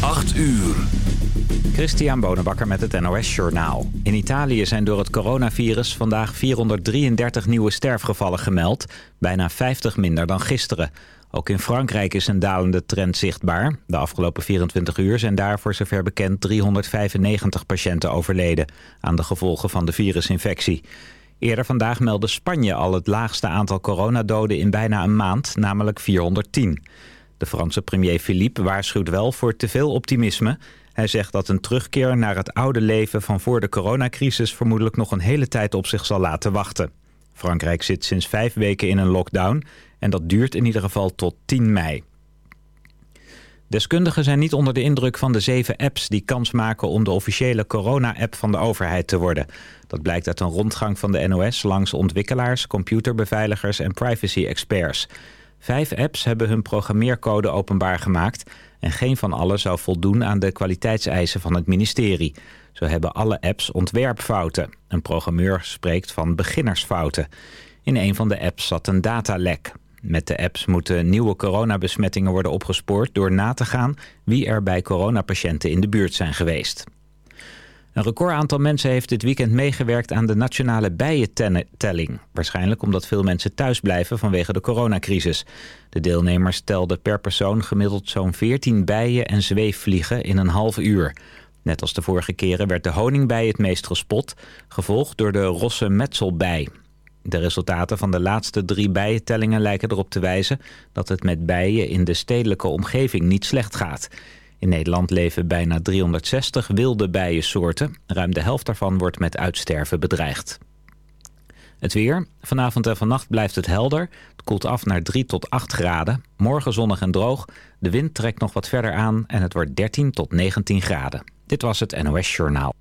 8 uur. Christian Bonenbakker met het NOS Journaal. In Italië zijn door het coronavirus vandaag 433 nieuwe sterfgevallen gemeld. Bijna 50 minder dan gisteren. Ook in Frankrijk is een dalende trend zichtbaar. De afgelopen 24 uur zijn daar voor zover bekend 395 patiënten overleden... aan de gevolgen van de virusinfectie. Eerder vandaag meldde Spanje al het laagste aantal coronadoden in bijna een maand, namelijk 410. De Franse premier Philippe waarschuwt wel voor te veel optimisme. Hij zegt dat een terugkeer naar het oude leven van voor de coronacrisis... vermoedelijk nog een hele tijd op zich zal laten wachten. Frankrijk zit sinds vijf weken in een lockdown... en dat duurt in ieder geval tot 10 mei. Deskundigen zijn niet onder de indruk van de zeven apps die kans maken om de officiële corona-app van de overheid te worden. Dat blijkt uit een rondgang van de NOS langs ontwikkelaars, computerbeveiligers en privacy-experts. Vijf apps hebben hun programmeercode openbaar gemaakt en geen van alle zou voldoen aan de kwaliteitseisen van het ministerie. Zo hebben alle apps ontwerpfouten. Een programmeur spreekt van beginnersfouten. In een van de apps zat een datalek. Met de apps moeten nieuwe coronabesmettingen worden opgespoord... door na te gaan wie er bij coronapatiënten in de buurt zijn geweest. Een record aantal mensen heeft dit weekend meegewerkt aan de nationale bijentelling. Waarschijnlijk omdat veel mensen thuis blijven vanwege de coronacrisis. De deelnemers telden per persoon gemiddeld zo'n 14 bijen en zweefvliegen in een half uur. Net als de vorige keren werd de honingbij het meest gespot, gevolgd door de rosse metselbij. De resultaten van de laatste drie bijentellingen lijken erop te wijzen dat het met bijen in de stedelijke omgeving niet slecht gaat. In Nederland leven bijna 360 wilde bijensoorten. Ruim de helft daarvan wordt met uitsterven bedreigd. Het weer. Vanavond en vannacht blijft het helder. Het koelt af naar 3 tot 8 graden. Morgen zonnig en droog. De wind trekt nog wat verder aan en het wordt 13 tot 19 graden. Dit was het NOS Journaal.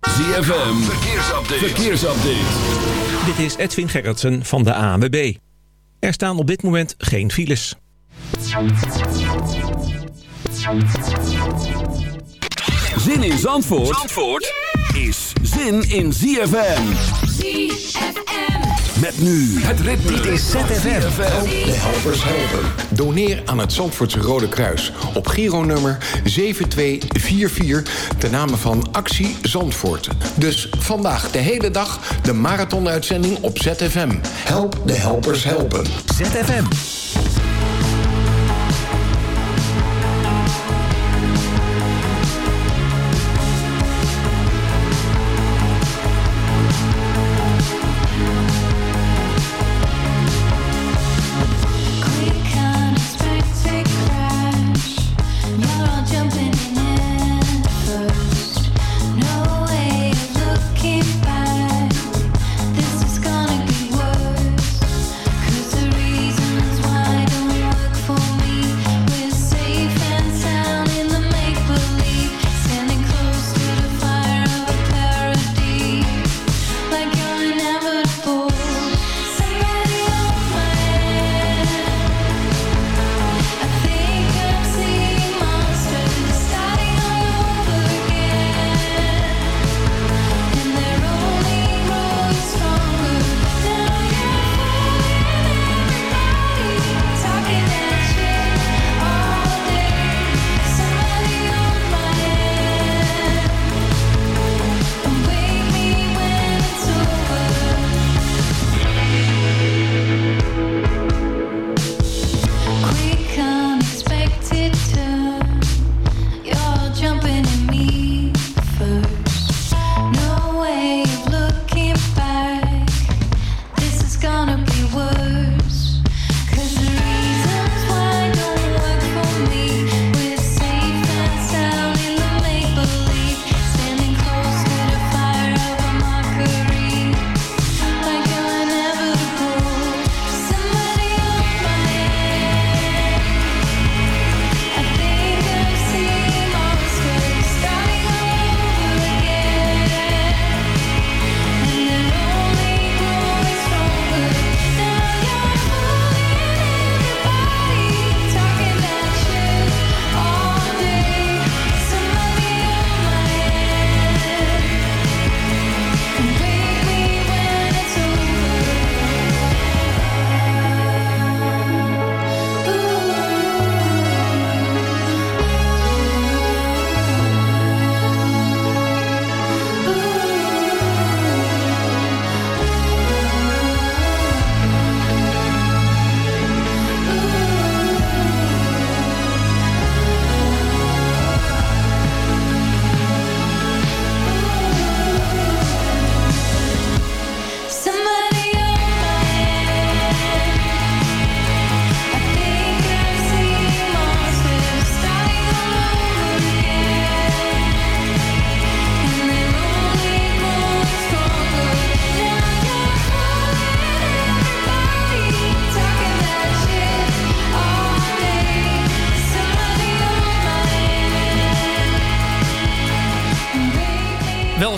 ZFM. Verkeersupdate. Verkeersupdate. Dit is Edwin Gerritsen van de ANWB. Er staan op dit moment geen files. Zin in Zandvoort, Zandvoort is zin in ZFM. ZFM. Met nu het ritme. Dit is ZFM. De helpers helpen. Doneer aan het Zandvoortse Rode Kruis op Giro-nummer 7244 ten name van Actie Zandvoort. Dus vandaag de hele dag de marathonuitzending op ZFM. Help de helpers helpen. ZFM.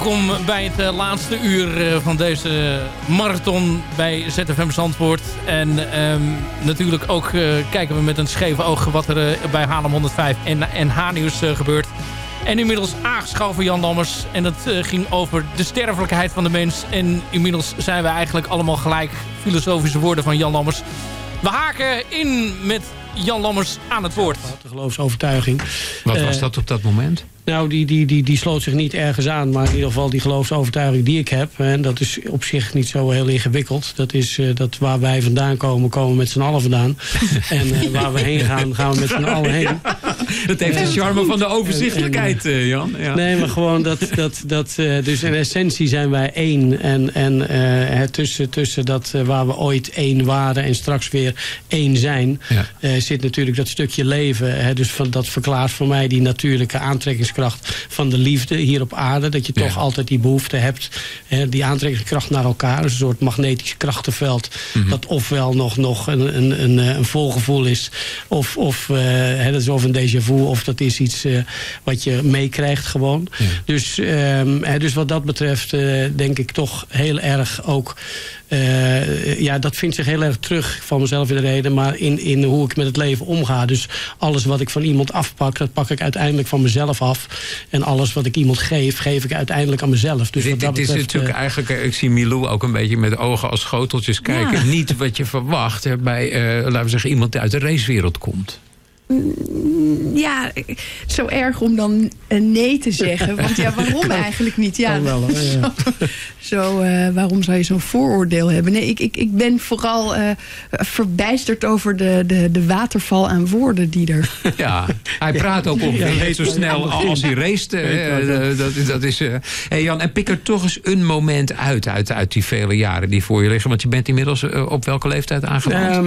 Welkom bij het eh, laatste uur eh, van deze marathon bij ZFM Zandvoort. En ehm, natuurlijk ook eh, kijken we met een scheef oog wat er bij Haarlem 105 en, en H-nieuws gebeurt. En inmiddels aangeschoven Jan Lammers. En dat ging over de sterfelijkheid van de mens. En inmiddels zijn we eigenlijk allemaal gelijk filosofische woorden van Jan Lammers. We haken in met Jan Lammers aan het woord. De geloofsovertuiging. Wat was dat op dat moment? Nou, die, die, die, die sloot zich niet ergens aan. Maar in ieder geval die geloofsovertuiging die ik heb. En dat is op zich niet zo heel ingewikkeld. Dat is eh, dat waar wij vandaan komen, komen we met z'n allen vandaan. en eh, waar we heen gaan, gaan we met z'n allen heen. Dat heeft de charme van de overzichtelijkheid, eh, Jan. Ja. Nee, maar gewoon dat... dat, dat dus in essentie zijn wij één. En, en het tussen, tussen dat waar we ooit één waren en straks weer één zijn... Ja. zit natuurlijk dat stukje leven. Hè, dus van, dat verklaart voor mij die natuurlijke aantrekkingskracht van de liefde hier op aarde. Dat je toch altijd die behoefte hebt. Hè, die aantrekkingskracht naar elkaar. Dus een soort magnetisch krachtenveld. Mhm. Dat ofwel nog, nog een, een, een, eh, een volgevoel is. Of, of eh, hè, dat is of een déjà vu. Of dat is iets eh, wat je meekrijgt gewoon. Ja. Dus, ehm, hè, dus wat dat betreft denk ik toch heel erg ook... eh, ja, dat vindt zich heel erg terug van mezelf in de reden... maar in, in hoe ik met het leven omga. Dus alles wat ik van iemand afpak... dat pak ik uiteindelijk van mezelf af. En alles wat ik iemand geef, geef ik uiteindelijk aan mezelf. Dus wat dit, dat dit is natuurlijk eh, eigenlijk, eh, ik zie Milou ook een beetje met ogen als schoteltjes kijken. Niet wat je verwacht hè, bij, eh, laten we zeggen, iemand die uit de racewereld komt. Ja, zo erg om dan eh, nee te zeggen. Want ja, waarom eigenlijk niet? Ja, Kan wel, hoor, ja. zo, eh, waarom zou je zo'n vooroordeel hebben? Nee, ik, ik, ik ben vooral eh, verbijsterd over de, de, de waterval aan woorden die er... Ja, hij praat ook ongeveer Ja, zo snel als hij race. eh, dat, is- dat is, eh. hey Jan, en pik er toch eens een moment uit, uit uit die vele jaren die voor je liggen. Want je bent inmiddels op welke leeftijd aangeland? Ehm,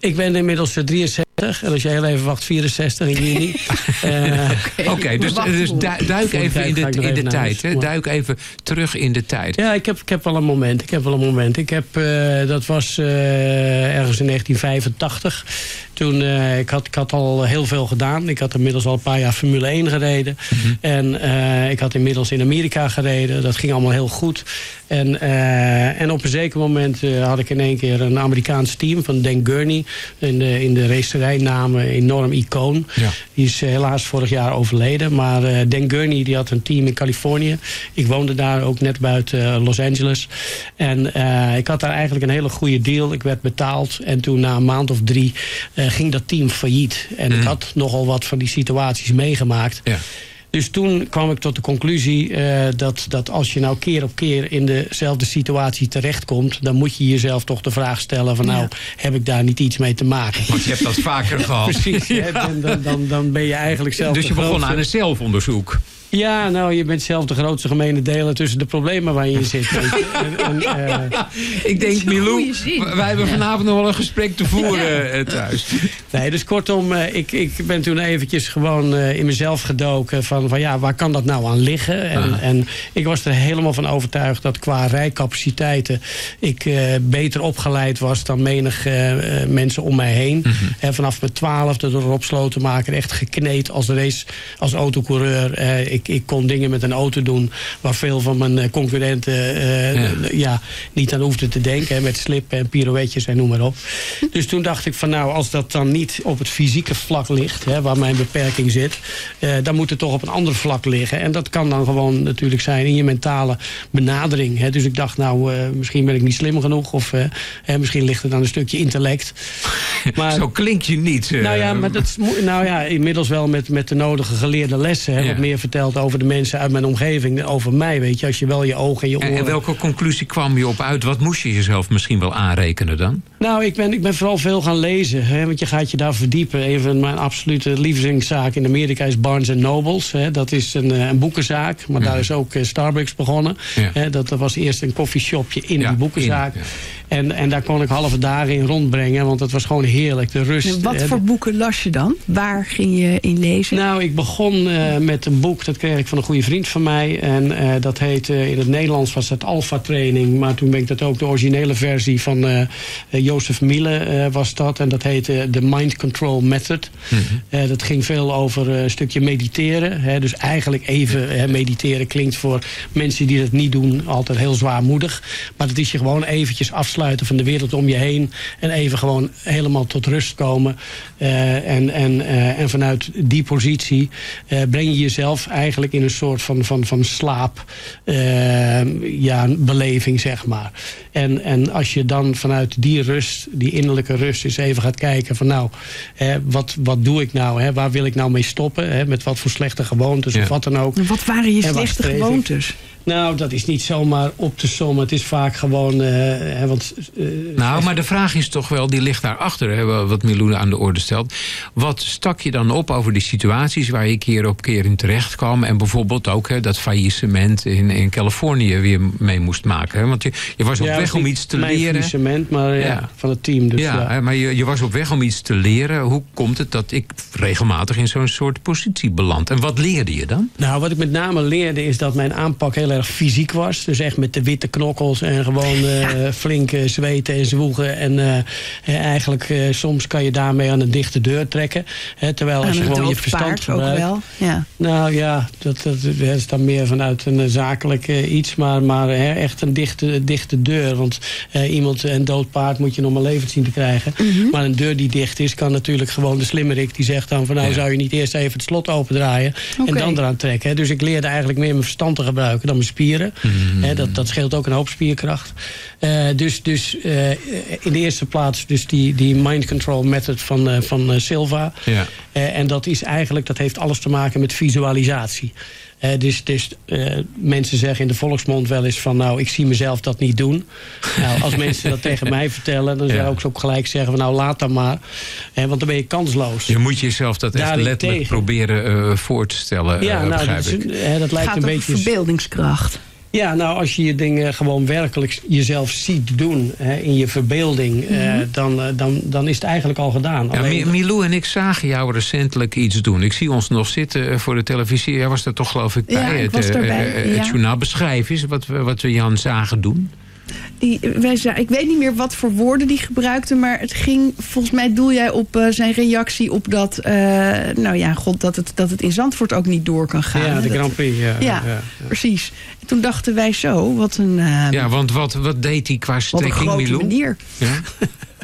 ik ben inmiddels eh, 63. En als je heel even wacht, 64 in juni. Eh, Oké, dus, dus du- duik even in de, in de tijd. Hè? Duik even terug in de tijd. Ja, ik heb, ik heb wel een moment. Ik heb wel een moment. Ik heb, eh, dat was eh, ergens in 1985. Toen, eh, ik, had, ik had al heel veel gedaan. Ik had inmiddels al een paar jaar Formule 1 gereden. En eh, ik had inmiddels in Amerika gereden. Dat ging allemaal heel goed. En, eh, en op een zeker moment eh, had ik in één keer een Amerikaans team van Dan Gurney. In de, in de racerij naam een enorm icoon. Ja. Die is eh, helaas vorig jaar overleden. Maar eh Dan Gurney die had een team in Californië. Ik woonde daar ook net buiten eh, Los Angeles. En ik had daar eigenlijk een hele goede deal. Ik werd betaald. En toen na een maand of drie ging dat team failliet. En ik had nogal wat van die situaties meegemaakt. Ja. Dus toen kwam ik tot de conclusie eh, dat, dat als je nou keer op keer in dezelfde situatie terechtkomt... dan moet je jezelf toch de vraag stellen van nou, heb ik daar niet iets mee te maken? Want je hebt dat vaker gehad. Precies, hè, dan, dan, dan, dan ben je eigenlijk zelf Dus je begon grootste- aan een zelfonderzoek. Ja, nou, je bent zelf de grootste gemene deler tussen de problemen waar je in zit. weet je. En, en, eh, Ik denk, Milou, wij hebben vanavond nog wel een gesprek te voeren eh, thuis. Nee, dus kortom, eh, ik, ik ben toen eventjes gewoon eh, in mezelf gedoken van, van ja, waar kan dat nou aan liggen? En, Ah. en ik was er helemaal van overtuigd dat qua rijcapaciteiten ik eh, beter opgeleid was dan menig mensen om mij heen. En vanaf mijn twaalfde door Rob Slotenmaker echt gekneed als race, als autocoureur. Eh, ik, ik kon dingen met een auto doen waar veel van mijn eh, concurrenten eh, Ja. ja, niet aan hoefden te denken. Hè, met slippen en pirouetjes en noem maar op. Dus toen dacht ik van nou, als dat dan niet op het fysieke vlak ligt, hè, waar mijn beperking zit, eh, dan moet het toch op een ander vlak liggen. En dat kan dan gewoon natuurlijk zijn in je mentale benadering. Hè. Dus ik dacht nou, eh, misschien ben ik niet slim genoeg of eh, misschien ligt het aan een stukje intellect. Maar, Zo klink je niet. eh. nou ja, maar dat is, nou ja, inmiddels wel met, met de nodige geleerde lessen. Hè, Ja. Wat meer verteld over de mensen uit mijn omgeving, over mij, weet je. Als je wel je ogen en je En, oren... en welke conclusie kwam je op uit? Wat moest je jezelf misschien wel aanrekenen dan? Nou, ik ben, ik ben vooral veel gaan lezen. Hè, want je gaat je daar verdiepen. Een van mijn absolute lievelingszaak in Amerika is Barnes Nobles. Hè. Dat is een, eh, een boekenzaak. Maar daar is ook eh, Starbucks begonnen. Ja. Hè, dat, dat was eerst een koffieshopje in Ja, die boekenzaak. in. En, en daar kon ik halve dagen in rondbrengen, want het was gewoon heerlijk. De rust. En wat voor boeken las je dan? Waar ging je in lezen? nou, ik begon eh, met een boek, dat kreeg ik van een goede vriend van mij. En eh, dat heette, in het Nederlands was het Alpha Training. Maar toen ben ik dat ook, de originele versie van eh, eh, Jozef Miele eh, was dat. En dat heette The Mind Control Method. Eh, dat ging veel over eh, een stukje mediteren. Hè, dus eigenlijk even hè, mediteren klinkt voor mensen die dat niet doen altijd heel zwaarmoedig. Maar het is je gewoon eventjes afsluiten van de wereld om je heen. En even gewoon helemaal tot rust komen. Eh, en, en, eh, en vanuit die positie eh, breng je jezelf eigenlijk in een soort van, van, van slaap. ja, beleving, zeg maar. En, en als je dan vanuit die rust, die innerlijke rust, eens even gaat kijken van nou, hè, wat, wat doe ik nou? Hè? Waar wil ik nou mee stoppen? Hè? Met wat voor slechte gewoontes Ja. of wat dan ook. En wat waren je slechte ik? Nou, dat is niet zomaar op te sommen. Het is vaak gewoon... hè, want, eh, Nou, maar de vraag is toch wel, die ligt daarachter, hè, wat Milou aan de orde stelt. Wat stak je dan op over die situaties waar je keer op keer in terecht kwam? En bijvoorbeeld ook hè, dat faillissement in, in Californië weer mee moest maken. Hè? Want je, je was op ja, weg om iets te leren. faillissement, maar ja, Ja. van het team. Dus, ja, maar je, je was op weg om iets te leren. Hoe komt het dat ik regelmatig in zo'n soort positie beland? En wat leerde je dan? Nou, wat ik met name leerde is dat mijn aanpak heel erg fysiek was. Dus echt met de witte knokkels en gewoon eh, flink eh, zweten en zwoegen. En eh, eigenlijk soms kan je daarmee aan een dichte deur trekken. Hè, terwijl als je gewoon je verstand paard ook gebruikt. wel. Ja. Nou ja, dat, dat, dat is dan meer vanuit een zakelijk iets. Maar, maar hè, echt een dichte, dichte deur. Want iemand, een dood paard moet je nog maar levend zien te krijgen. Mhm. Maar een deur die dicht is, kan natuurlijk gewoon de slimmerik. Die zegt dan van nou Ja. zou je niet eerst even het slot opendraaien. En dan eraan trekken. Hè. Dus ik leerde eigenlijk meer mijn verstand te gebruiken dan mijn spieren. Hè, dat, dat scheelt ook een hoop spierkracht. Eh, dus dus eh, in de eerste plaats dus die, die mind control method van, eh, van Silva. Ja. En dat is eigenlijk, dat heeft alles te maken met visualisatie. Eh, dus dus eh, mensen zeggen in de volksmond wel eens van... nou, ik zie mezelf dat niet doen. nou, als mensen dat tegen mij vertellen... dan Ja. zou ik ook gelijk zeggen van nou, laat dan maar. Eh, want dan ben je kansloos. Je moet jezelf dat echt letterlijk tegen. proberen eh, voor te stellen, ja, nou, begrijp dat, is hè, dat lijkt gaat een beetje... verbeeldingskracht. Ja, nou, als je je dingen gewoon werkelijk jezelf ziet doen... Hè, in je verbeelding, eh, dan, eh, dan, dan is het eigenlijk al gedaan. Ja, Alleen- Mi- Milou en ik zagen jou recentelijk iets doen. Ik zie ons nog zitten eh, voor de televisie. Jij was er toch geloof ik Ja, bij. ik het, het ja. journaal. Beschrijf eens wat we, wat we Jan zagen doen. Die, wij zei, ik weet niet meer wat voor woorden die gebruikte, maar het ging, volgens mij doel jij op eh, zijn reactie op dat, eh, nou ja, god, dat het, dat het in Zandvoort ook niet door kan gaan. ja, de Dat- Grand Prix. Ja, Ja, precies. En toen dachten wij zo, wat een, eh, Ja, want wat, wat deed hij qua wat een grote Milou? manier.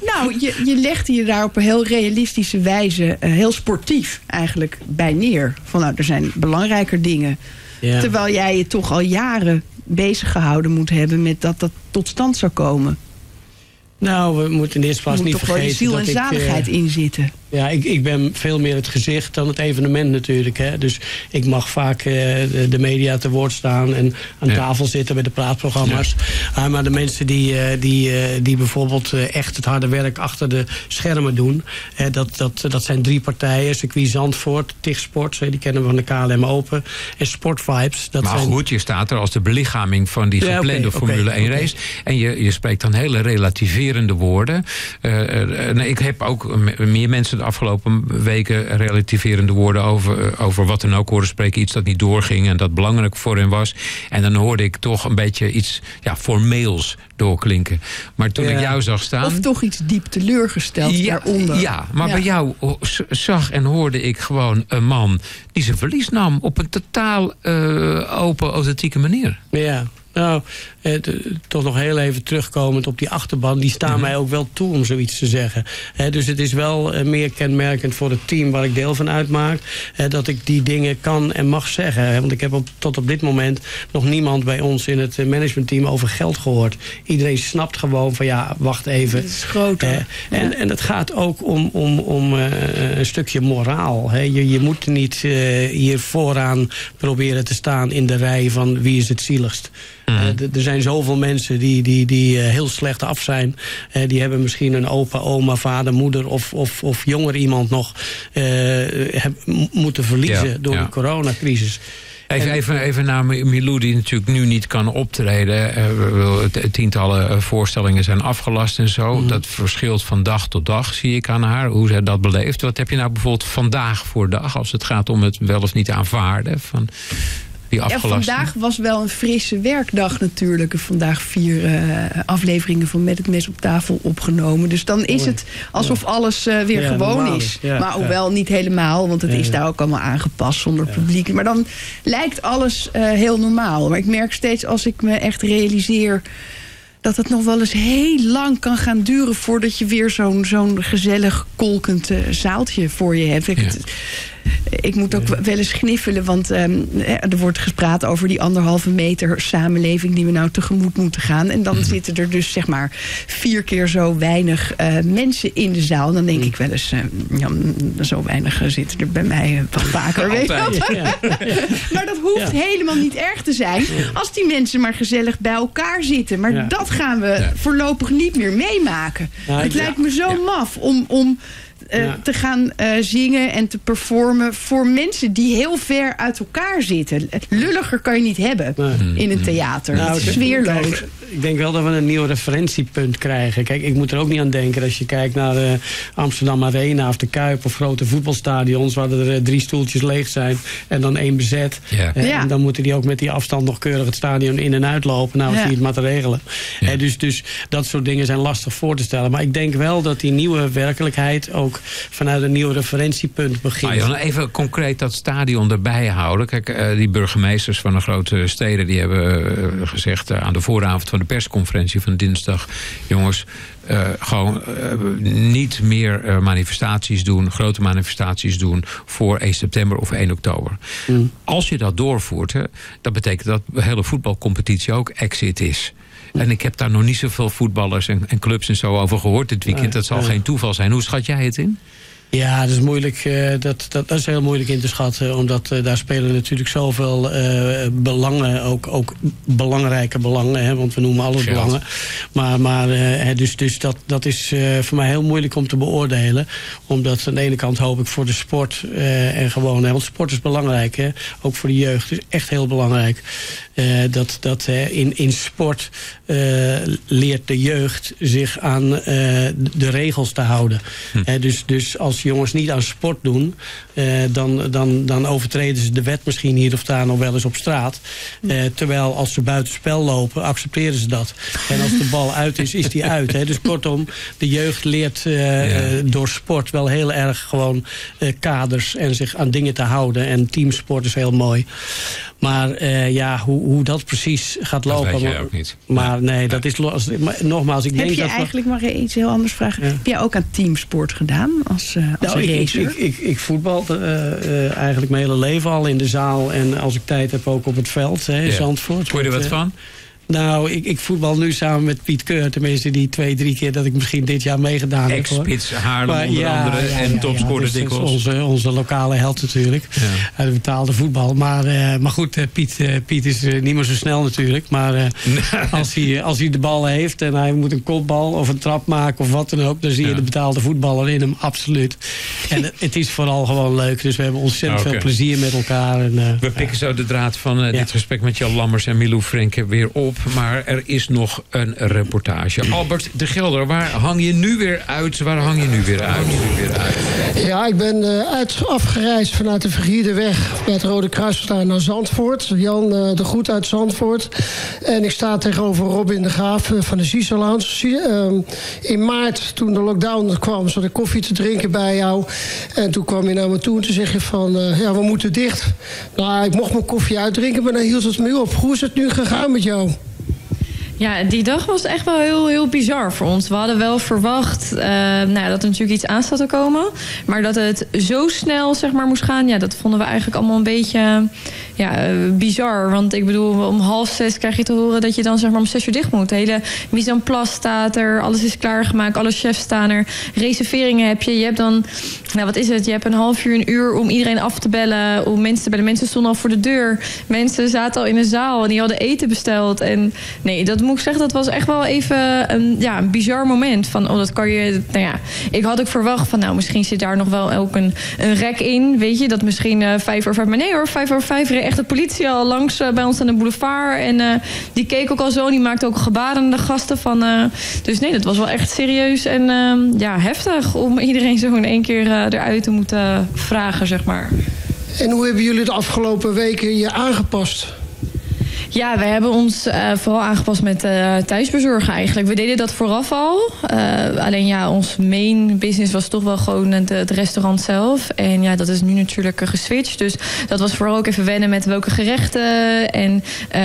Nou, je, je legde je daar op een heel realistische wijze, heel sportief eigenlijk bij neer. Van nou, er zijn belangrijker dingen. Ja. Terwijl jij je toch al jaren bezig gehouden moet hebben met dat dat tot stand zou komen. Nou, we moeten in eerste Er plaats moet niet toch wel vergeten ziel en eh, zaligheid in zitten. Ja, ik, ik ben veel meer het gezicht dan het evenement natuurlijk. Hè. Dus ik mag vaak eh, de, media te woord staan en aan Ja. tafel zitten bij de praatprogramma's. Ah, maar de mensen die, eh, die, eh, die bijvoorbeeld echt het harde werk achter de schermen doen... dat, dat, dat zijn drie partijen. Circuit Zandvoort, TIG Sports, die kennen we van de KLM Open. En Sport Vibes. Dat maar zijn, goed, je staat er als de belichaming van die Ja, geplande Formule oké, 1 oké. race. En je, je spreekt dan hele relativerende woorden. Nee, ik heb ook me- meer mensen de afgelopen weken relativerende woorden over, eh, over wat dan ook horen spreken. Iets dat niet doorging en dat belangrijk voor hen was. En dan hoorde ik toch een beetje iets ja, formeels doorklinken. Maar toen Ja. ik jou zag staan... Of toch iets diep teleurgesteld Ja, daaronder. ja, maar Ja. bij jou oh, z- zag en hoorde ik gewoon een man die zijn verlies nam op een totaal eh, open, authentieke manier. Ja, nou, eh, toch nog heel even terugkomend op die achterban. Die staan mij ook wel toe om zoiets te zeggen. Dus het is wel eh, meer kenmerkend voor het team waar ik deel van uitmaak. dat ik die dingen kan en mag zeggen. Want ik heb op, tot op dit moment nog niemand bij ons in het eh, managementteam over geld gehoord. Iedereen snapt gewoon van ja, wacht even. Het is. Hè, en, en het gaat ook om, om, om een stukje moraal. Hè. Je, je moet niet hier vooraan proberen te staan in de rij van wie is het zieligst. Eh, d- er zijn zoveel mensen die, die, die eh, heel slecht af zijn. Eh, die hebben misschien een opa, oma, vader, moeder of, of, of jonger iemand nog heb, moeten verliezen Ja, door ja. de coronacrisis. Even, even, even naar Milou, die natuurlijk nu niet kan optreden. Tientallen voorstellingen zijn afgelast en zo. Mhm. Dat verschilt van dag tot dag, zie ik aan haar. Hoe zij dat beleeft. Wat heb je nou bijvoorbeeld vandaag voor dag... als het gaat om het wel of niet aanvaarden van die Ja, vandaag was wel een frisse werkdag natuurlijk. Vandaag vier eh, afleveringen van Met het Mes op tafel opgenomen. Dus dan is het alsof alles eh, weer Ja, gewoon normaal is. ja, maar hoewel niet helemaal, want het is Ja. daar ook allemaal aangepast zonder publiek. Maar dan lijkt alles eh, heel normaal. Maar ik merk steeds als ik me echt realiseer dat het nog wel eens heel lang kan gaan duren... voordat je weer zo'n zo'n gezellig kolkend zaaltje voor je hebt. Ik, het- ik moet ook wel eens gniffelen, want ehm, er wordt gespraat over die anderhalve meter samenleving die we nou tegemoet moeten gaan. En dan Mhm. zitten er dus zeg maar vier keer zo weinig eh, mensen in de zaal. Dan Mhm. denk ik wel eens, eh, ja, zo weinig eh, zitten er bij mij wat vaker. weet. Maar dat hoeft helemaal niet erg te zijn als die mensen maar gezellig bij elkaar zitten. Maar dat gaan we voorlopig niet meer meemaken. Ja, het lijkt me zo maf om, om Ja. te gaan eh, zingen en te performen voor mensen die heel ver uit elkaar zitten. Lulliger kan je niet hebben Nee. in een theater. Nou, het is kijk, sfeerloos. Ik denk wel dat we een nieuw referentiepunt krijgen. Kijk, ik moet er ook niet aan denken als je kijkt naar eh, Amsterdam Arena of de Kuip of grote voetbalstadions waar er eh, drie stoeltjes leeg zijn en dan één bezet. Ja. Eh, Ja. En dan moeten die ook met die afstand nog keurig het stadion in en uitlopen. Nou, Ja. zie je het maar te regelen. Ja. Eh, dus, dus dat soort dingen zijn lastig voor te stellen. Maar ik denk wel dat die nieuwe werkelijkheid ook vanuit een nieuw referentiepunt begint. Ah, Jan, even concreet dat stadion erbij houden. Kijk, die burgemeesters van de grote steden... die hebben gezegd aan de vooravond van de persconferentie van dinsdag... jongens, eh, gewoon eh, niet meer eh, manifestaties doen... grote manifestaties doen voor 1 september of 1 oktober. Als je dat doorvoert, hè, dat betekent dat de hele voetbalcompetitie ook exit is... En ik heb daar nog niet zoveel voetballers en, en clubs en zo over gehoord dit weekend. Dat zal geen toeval zijn. Hoe schat jij het in? Ja, dat is moeilijk. eh, dat, dat, dat is heel moeilijk in te schatten. Omdat eh, daar spelen natuurlijk zoveel eh, belangen. Ook, ook belangrijke belangen. Hè, want we noemen alles Geld. belangen. Maar, maar dus, dus dat, dat is voor mij heel moeilijk om te beoordelen. Omdat aan de ene kant hoop ik voor de sport. en gewoon, hè, want sport is belangrijk. Hè, ook voor de jeugd. Het is echt heel belangrijk. dat dat in, in sport leert de jeugd zich aan de regels te houden. Hè, dus, dus als jongens niet aan sport doen, eh, dan, dan, dan overtreden ze de wet misschien hier of daar nog wel eens op straat. Eh, terwijl als ze buitenspel lopen, accepteren ze dat. En als de bal uit is, is die uit. Hè. Dus kortom, de jeugd leert eh, door sport wel heel erg gewoon eh, kaders en zich aan dingen te houden. En teamsport is heel mooi. Maar eh, ja, hoe, hoe dat precies gaat Dat lopen. weet jij maar- ook niet. Maar nee, dat is los. Maar nogmaals, ik Heb denk je dat eigenlijk, mag ik iets heel anders vragen? Ja. Heb jij ook aan teamsport gedaan als, eh als Nou, ik, ik, ik, ik voetbal eh, eh, eigenlijk mijn hele leven al in de zaal. En als ik tijd heb ook op het veld hè, in Ja. Zandvoort. Hoor je er wat van? Nou, ik, ik voetbal nu samen met Piet Keur. Tenminste, die twee, drie keer dat ik misschien dit jaar meegedaan heb. Ex-spits Haarlem Maar onder ja, andere. ja, en ja, topscorer dus. Onze, onze lokale held natuurlijk. Ja. Uit de betaalde voetbal. Maar, eh, maar goed, eh, Piet, eh, Piet is niet meer zo snel natuurlijk. Maar als, hij, als hij de bal heeft en hij moet een kopbal of een trap maken of wat dan ook... dan zie je de betaalde voetballer in hem, absoluut. En het, het is vooral gewoon leuk. Dus we hebben ontzettend veel plezier met elkaar. En, We pikken zo de draad van dit gesprek met Jan Lammers en Milou Frenke weer op. Maar er is nog een reportage. Albert de Gelder, waar hang je nu weer uit? Waar hang je nu weer uit? Ja, ik ben eh, uit, afgereisd vanuit de Vergierdeweg bij het Rode Kruis daar naar Zandvoort. Jan eh, de Goed uit Zandvoort. En ik sta tegenover Robin de Graaf eh, van de Cecil Lounge. Zie- ehm, in maart, toen de lockdown kwam, zat ik koffie te drinken bij jou. En toen kwam je naar me toe en toen zeg je van, ja, we moeten dicht. Nou, ik mocht mijn koffie uitdrinken, maar dan hield het me op. Hoe is het nu gegaan met jou? Ja, die dag was echt wel heel, heel bizar voor ons. We hadden wel verwacht eh, nou, dat er natuurlijk iets aan staat te komen. Maar dat het zo snel zeg maar, moest gaan, ja, dat vonden we eigenlijk allemaal een beetje ja, eh, bizar. Want ik bedoel, om half zes krijg je te horen dat je dan zeg maar, om zes uur dicht moet. De hele mise en place staat er, alles is klaargemaakt, alle chefs staan er. Reserveringen heb je. Je hebt dan, nou wat is het? Je hebt een half uur, een uur om iedereen af te bellen, om mensen te bellen. Mensen stonden al voor de deur. Mensen zaten al in de zaal en die hadden eten besteld. En nee, dat moet ik zeggen, dat was echt wel even een, ja, een bizar moment. Van, oh, dat kan je, nou ja, ik had ook verwacht van, nou, misschien zit daar nog wel ook een, een rek in. Weet je, dat misschien eh, vijf over vijf. Maar nee hoor, vijf over vijf reed echt de politie al langs eh, bij ons aan de boulevard. En eh, die keek ook al zo, die maakte ook gebaren aan de gasten. Van, dus nee, dat was wel echt serieus en eh, ja, heftig om iedereen zo in één keer eruit te moeten vragen, zeg maar. En hoe hebben jullie de afgelopen weken je aangepast? Ja, wij hebben ons eh, vooral aangepast met eh, thuisbezorgen eigenlijk. We deden dat vooraf al. Eh, alleen ja, ons main business was toch wel gewoon het, restaurant zelf. En ja, dat is nu natuurlijk geswitcht. Dus dat was vooral ook even wennen met welke gerechten. En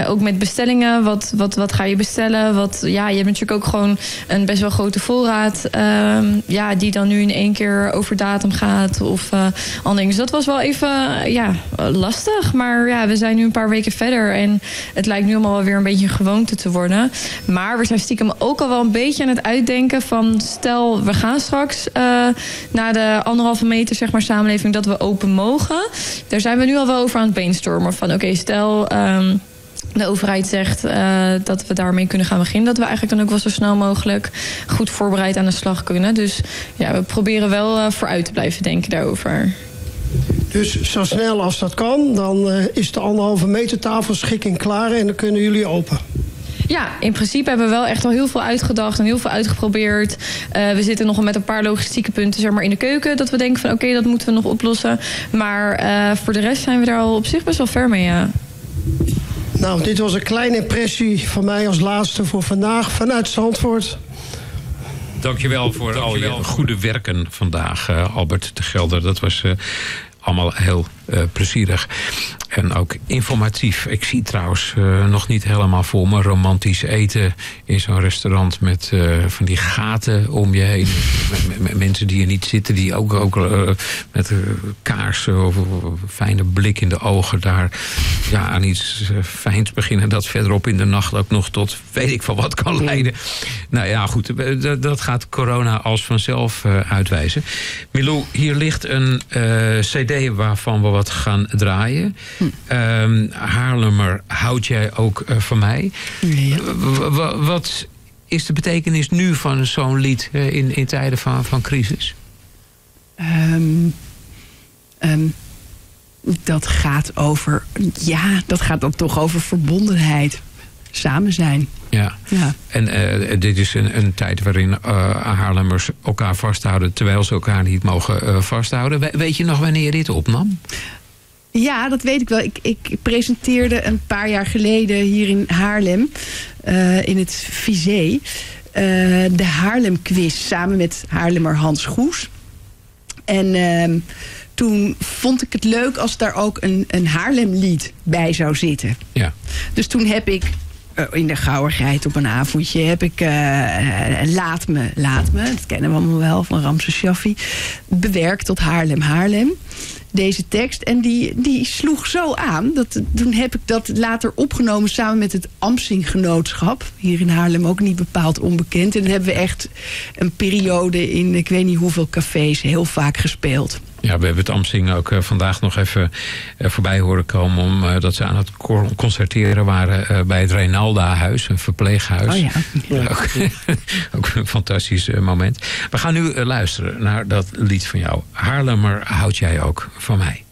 ook met bestellingen. Wat, wat, wat ga je bestellen? Wat, ja, je hebt natuurlijk ook gewoon een best wel grote voorraad. ehm, ja, die dan nu in één keer over datum gaat. Of andere dingen. Dus dat was wel even ja, lastig. Maar ja, we zijn nu een paar weken verder. En het lijkt nu allemaal wel weer een beetje een gewoonte te worden. Maar we zijn stiekem ook al wel een beetje aan het uitdenken van... stel, we gaan straks eh, naar de anderhalve meter zeg maar, samenleving... dat we open mogen. Daar zijn we nu al wel over aan het brainstormen. Van oké, stel... ehm, de overheid zegt eh, dat we daarmee kunnen gaan beginnen. Dat we eigenlijk dan ook wel zo snel mogelijk goed voorbereid aan de slag kunnen. Dus ja, we proberen wel eh, vooruit te blijven denken daarover. Dus zo snel als dat kan, dan eh, is de anderhalve meter tafelschikking klaar en dan kunnen jullie open. Ja, in principe hebben we wel echt al heel veel uitgedacht en heel veel uitgeprobeerd. Eh, we zitten nog met een paar logistieke punten zeg maar, in de keuken. Dat we denken van oké, dat moeten we nog oplossen. Maar eh, voor de rest zijn we daar al op zich best wel ver mee, ja. Nou, dit was een kleine impressie van mij als laatste voor vandaag vanuit Zandvoort. Dankjewel voor al je goede werken vandaag, eh, Albert de Gelder. Dat was eh, allemaal heel plezierig. En ook informatief. Ik zie trouwens eh, nog niet helemaal voor me romantisch eten in zo'n restaurant met eh, van die gaten om je heen. met, mensen die er niet zitten, die ook, ook eh, met eh, kaarsen of, fijne blik in de ogen daar ja, aan iets eh, fijns beginnen. Dat verderop in de nacht ook nog tot weet ik van wat kan leiden. Nou ja, goed, eh, dat- gaat corona als vanzelf eh, uitwijzen. Milou, hier ligt een eh, cd waarvan we wat gaan draaien. Ehm, Haarlemmer, houd jij ook eh, van mij? W- wat is de betekenis nu van zo'n lied eh, in, in tijden van, van crisis? Ehm, ehm, dat gaat over, ja, dat gaat dan toch over verbondenheid. Samen zijn. Ja. Ja. En eh, dit is een, een tijd waarin eh, Haarlemmers elkaar vasthouden... terwijl ze elkaar niet mogen eh, vasthouden. We- weet je nog wanneer je dit opnam? Ja, dat weet ik wel. Ik, ik presenteerde een paar jaar geleden hier in Haarlem, in het Vizé, eh, de Haarlem Quiz samen met Haarlemmer Hans Goes. En ehm, toen vond ik het leuk als daar ook een, een Haarlemlied bij zou zitten. Ja. Dus toen heb ik in de gauwigheid op een avondje heb ik eh, eh, Laat Me, Laat Me, dat kennen we allemaal wel van Ramses Shaffi, bewerkt tot Haarlem, Haarlem. Deze tekst. En die, die sloeg zo aan. Dat, toen heb ik dat later opgenomen samen met het Amsing Genootschap. Hier in Haarlem ook niet bepaald onbekend. En dan hebben we echt een periode in ik weet niet hoeveel cafés heel vaak gespeeld. Ja, we hebben het Amsing ook eh, vandaag nog even eh, voorbij horen komen... omdat dat ze aan het concerteren waren eh, bij het Reinalda-huis, een verpleeghuis. Oh ja. Ook, ook een fantastisch eh, moment. We gaan nu eh, luisteren naar dat lied van jou. Haarlemmer houd jij ook van mij.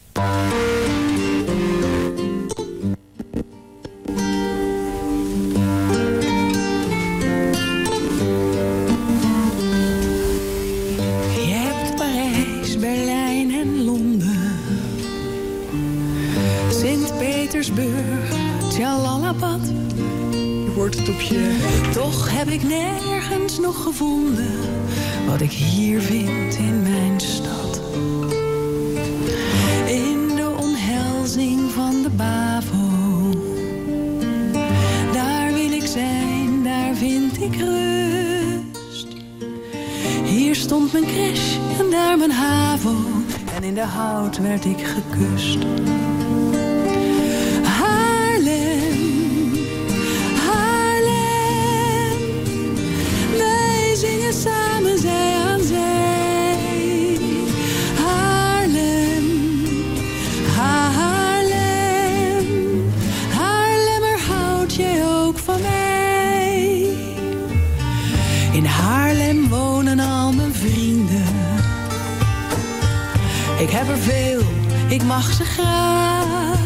Toch heb ik nergens nog gevonden wat ik hier vind in mijn stad. In de omhelzing van de BAVO. Daar wil ik zijn, daar vind ik rust. Hier stond mijn crash en daar mijn HAVO. En in de hout werd ik gekust. Mag ze graag.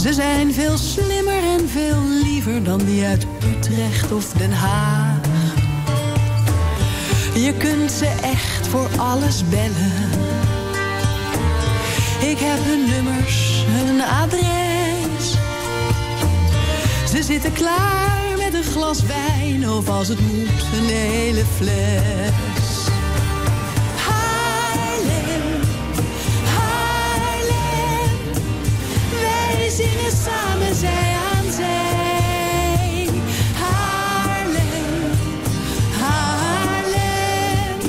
Ze zijn veel slimmer en veel liever dan die uit Utrecht of Den Haag. Je kunt ze echt voor alles bellen. Ik heb hun nummers, hun adres. Ze zitten klaar met een glas wijn of als het moet een hele fles. Samen zij aan zij. Haarlem, Haarlem,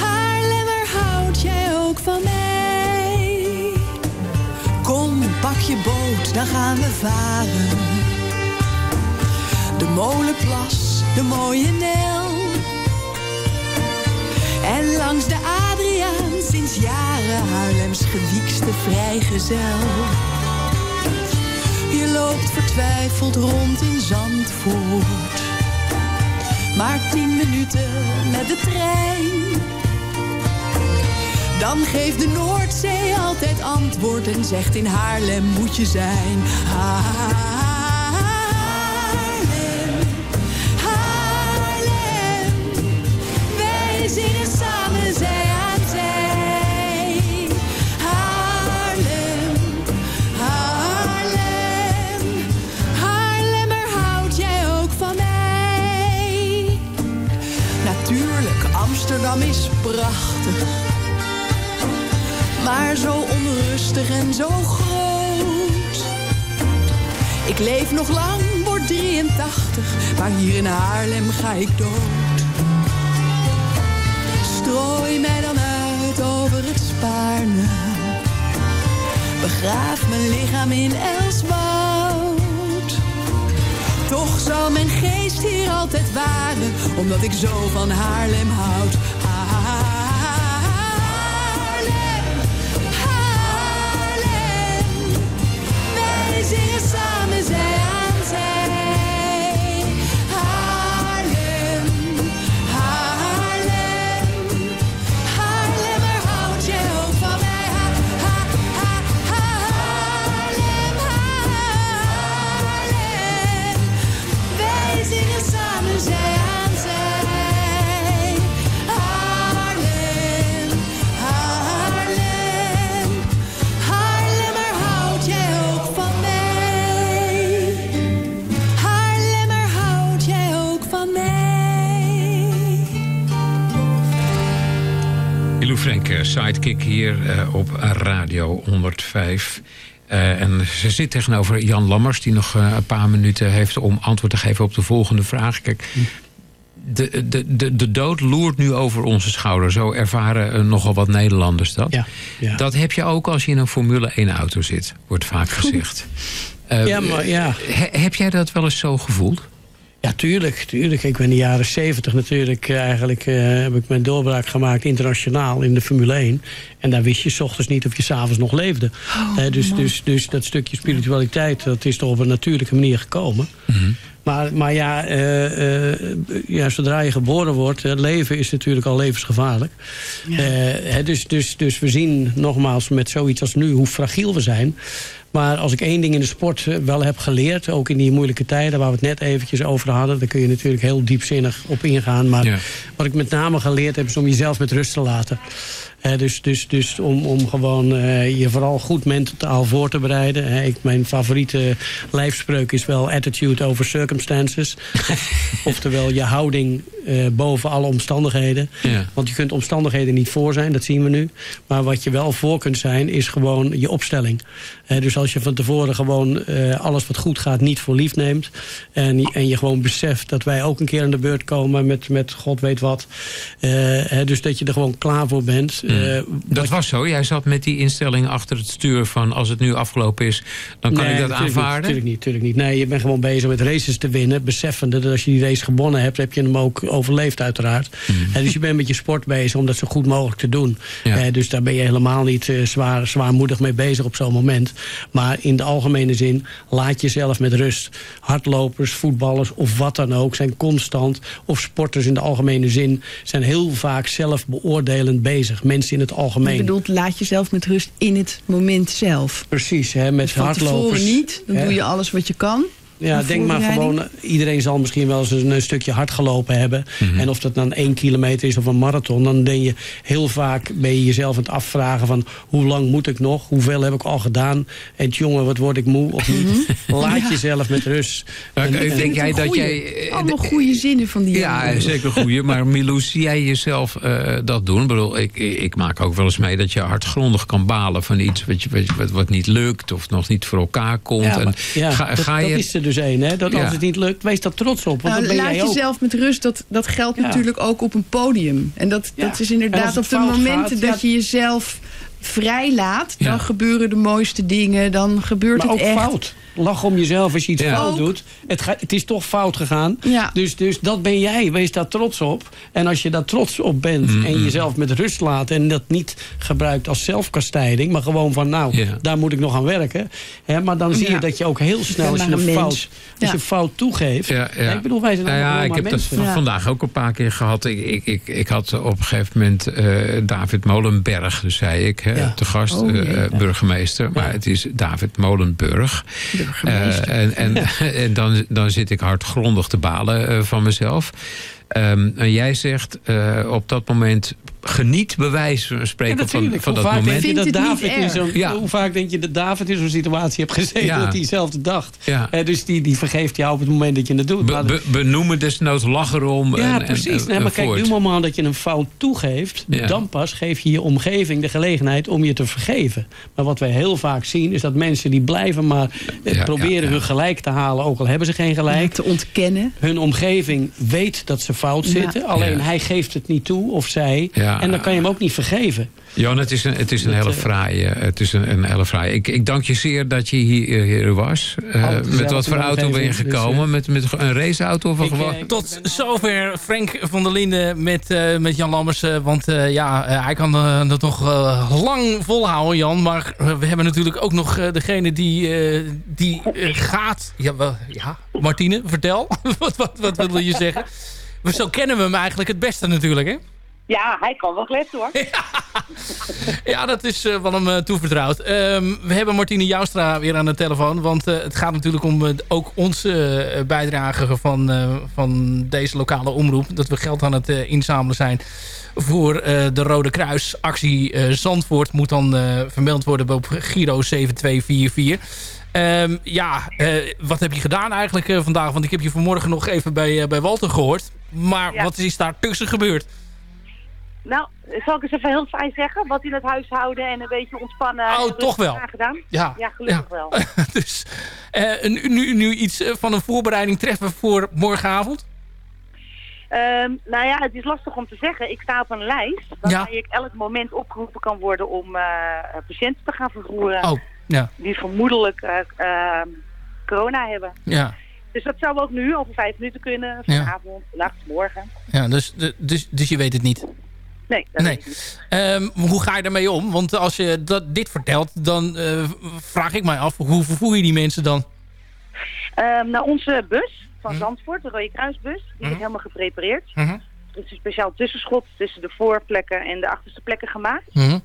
Haarlemmer houd jij ook van mij? Kom, pak je boot, dan gaan we varen. De molenplas, de mooie Nel. En langs de Adriaan sinds jaren Haarlems gewiekste vrijgezel. Je loopt vertwijfeld rond in Zandvoort. Maar tien minuten met de trein. Dan geeft de Noordzee altijd antwoord en zegt in Haarlem moet je zijn. Haarlem, Haarlem, wij zingen samen zij Amsterdam is prachtig. Maar zo onrustig en zo groot. Ik leef nog lang, word 83. Maar hier in Haarlem ga ik dood. Strooi mij dan uit over het Spaarne. Begraaf mijn lichaam in Elswoud. Toch zal mijn geest hier altijd waren, omdat ik zo van Haarlem houd. Haarlem, Haarlem, wij zingen samen zij. Ilou Frank, eh, sidekick hier eh, op Radio 105. Eh, en ze zit tegenover Jan Lammers, die nog een paar minuten heeft om antwoord te geven op de volgende vraag. Kijk, de, de, de, de dood loert nu over onze schouder. Zo ervaren nogal wat Nederlanders dat. Ja, ja. Dat heb je ook als je in een Formule 1 auto zit, wordt vaak gezegd. Ja, maar ja. he- heb jij dat wel eens zo gevoeld? Ja, tuurlijk, tuurlijk. Ik ben in de jaren zeventig natuurlijk eh, eigenlijk... eh, heb ik mijn doorbraak gemaakt internationaal in de Formule 1. En daar wist je 's ochtends niet of je s'avonds nog leefde. Eh, dus, dus, dus dat stukje spiritualiteit, dat is toch op een natuurlijke manier gekomen. Maar, maar ja, eh, eh, ja, zodra je geboren wordt, het leven is natuurlijk al levensgevaarlijk. Eh, hè, dus, dus, dus we zien nogmaals met zoiets als nu hoe fragiel we zijn. Maar als ik één ding in de sport eh, wel heb geleerd, ook in die moeilijke tijden waar we het net eventjes over hadden, daar kun je natuurlijk heel diepzinnig op ingaan. Maar Ja. wat ik met name geleerd heb, is om jezelf met rust te laten. Dus dus, dus om, om gewoon eh, je vooral goed mentaal voor te bereiden. Ik, mijn favoriete lijfspreuk is wel attitude over circumstances. Oftewel je houding eh, boven alle omstandigheden. Ja. Want je kunt omstandigheden niet voor zijn, dat zien we nu. Maar wat je wel voor kunt zijn, is gewoon je opstelling. Dus als je van tevoren gewoon eh, alles wat goed gaat niet voor lief neemt. En, en je gewoon beseft dat wij ook een keer aan de beurt komen met, met god weet wat. Dus dat je er gewoon klaar voor bent. Eh, Dat was zo. Jij zat met die instelling achter het stuur van als het nu afgelopen is, dan kan Nee, ik dat aanvaarden. natuurlijk niet, natuurlijk niet. Nee, je bent gewoon bezig met races te winnen. Beseffende dat als je die race gewonnen hebt, heb je hem ook, overleeft uiteraard. Eh, dus je bent met je sport bezig om dat zo goed mogelijk te doen. Ja. Eh, dus daar ben je helemaal niet zwaar, zwaarmoedig mee bezig op zo'n moment. Maar in de algemene zin, laat jezelf met rust. Hardlopers, voetballers of wat dan ook zijn constant... of sporters in de algemene zin zijn heel vaak zelf beoordelend bezig. Mensen in het Je algemeen. bedoelt, laat jezelf met rust in het moment zelf. Precies, hè, met Van hardlopers. tevoren niet, dan hè. doe je alles wat je kan. Ja, denk maar gewoon, eh, iedereen zal misschien wel eens een, stukje hard gelopen hebben. Mhm. En of dat dan één kilometer is of een marathon, dan denk je heel vaak ben je jezelf aan het afvragen van hoe lang moet ik nog? Hoeveel heb ik al gedaan? En jongen, wat word ik moe of niet? Laat Ja. jezelf met rust. Maar, En- eh, en- denk jij dat Goeie. jij... eh, Allemaal goede zinnen van die Ja, jongen. zeker goeie. Maar Milou, zie jij jezelf eh, dat doen? Ik bedoel, ik, ik maak ook wel eens mee dat je hardgrondig kan balen van iets wat, je, wat, niet lukt of nog niet voor elkaar komt. Ja, en maar- ja, ga, dat, ga dat je, is er dus één, hè? Dat Ja. als het niet lukt, wees daar trots op. Want Nou, dat ben laat jij ook. jezelf met rust, dat, dat geldt Ja. natuurlijk ook op een podium. En dat, Ja. dat is inderdaad op de momenten gaat, dat ja. je jezelf vrijlaat... dan Ja. gebeuren de mooiste dingen, dan gebeurt Maar het ook echt. fout. Lach om jezelf als je iets Ja. fout doet. Het, ga- het is toch fout gegaan. Ja. Dus, dus dat ben jij. Wees daar trots op. En als je daar trots op bent Mm, en jezelf met rust laat... en dat niet gebruikt als zelfkastijding... maar gewoon van, nou, Ja. daar moet ik nog aan werken. Hè, maar dan zie je dat je ook heel snel... als je een fout, als je fout toegeeft... Ik bedoel, wij zijn allemaal ja, ik heb dat mensen. v- vandaag ook een paar keer gehad. Ik, ik, ik, ik had op een gegeven moment eh, David Molenberg, dus zei ik, hè, te gast, Oh, eh, burgemeester. Maar het is David Molenburg. Burgemeester. Eh, en en, en dan, dan zit ik hardgrondig te balen eh, van mezelf. Ehm, en jij zegt eh, op dat moment geniet bewijs van Ja, spreken van, van dat vaak moment. Denk je dat David in Ja. Hoe vaak denk je dat David in zo'n situatie heeft gezeten Ja. dat hij hetzelfde dacht? Ja. Eh, dus die, die vergeeft jou op het moment dat je het doet. Be- be- benoemen desnoods, lach erom. ja, en, precies. en- nee, maar kijk, nu moment dat je een fout toegeeft... Ja. dan pas geef je je omgeving de gelegenheid om je te vergeven. Maar wat wij heel vaak zien is dat mensen die blijven maar eh, Ja, proberen ja, ja. hun gelijk te halen... ook al hebben ze geen gelijk. te ontkennen. Hun omgeving weet dat ze fout Ja. zitten. Alleen Ja. hij geeft het niet toe, of zij. Ja. En dan kan je hem ook niet vergeven. Jan, het is een, het is een Dat, hele eh, fraaie. Het is een, een hele fraaie. Ik, ik dank je zeer dat je hier, hier was. Eh, met wat voor auto ben je dus, gekomen? eh, met, met een raceauto of gewoon... eh, Tot zover Frank van der Linden met, eh, met Jan Lammers. eh, want eh, ja, eh, hij kan eh, dat nog eh, lang volhouden, Jan. Maar eh, we hebben natuurlijk ook nog eh, degene die, eh, die eh, gaat... Ja, wel, ja, Martine, vertel. wat, wat, wat wilde je zeggen? Zo kennen we hem eigenlijk het beste natuurlijk, hè? Ja, hij kan wel kletsen hoor. Ja, dat is wel hem eh, toevertrouwd. Ehm, we hebben Martine Joustra weer aan de telefoon. Want eh, het gaat natuurlijk om ook onze bijdrage van, van deze lokale omroep. Dat we geld aan het inzamelen zijn voor de Rode Kruis. Actie Zandvoort moet dan vermeld worden op Giro 7244. Ehm, ja, wat heb je gedaan eigenlijk vandaag? Want ik heb je vanmorgen nog even bij, bij Walter gehoord. Maar Ja. wat is daar tussen gebeurd? Nou, zal ik eens even heel fijn zeggen? Wat in het huishouden en een beetje ontspannen. Oh, toch wel. Aangedaan. Ja, ja gelukkig wel. dus eh, nu, nu, nu iets eh, van een voorbereiding treffen voor morgenavond? Ehm, nou ja, het is lastig om te zeggen. Ik sta op een lijst waarbij Ja. ik elk moment opgeroepen kan worden om eh, patiënten te gaan vervoeren. Oh, ja. Die vermoedelijk eh, ehm, corona hebben. Ja, Dus dat zou ook nu over vijf minuten kunnen. Ja. Vanavond, vannacht, morgen. ja dus, dus, dus je weet het niet. Nee, dat Nee. Ehm, hoe ga je daarmee om? Want als je dat, dit vertelt, dan eh, vraag ik mij af... hoe vervoer je die mensen dan? Nou, onze bus van Mhm. Zandvoort, de Rode Kruisbus, die Mhm. is helemaal geprepareerd. Mhm. Er is een speciaal tussenschot tussen de voorplekken en de achterste plekken gemaakt. Mhm.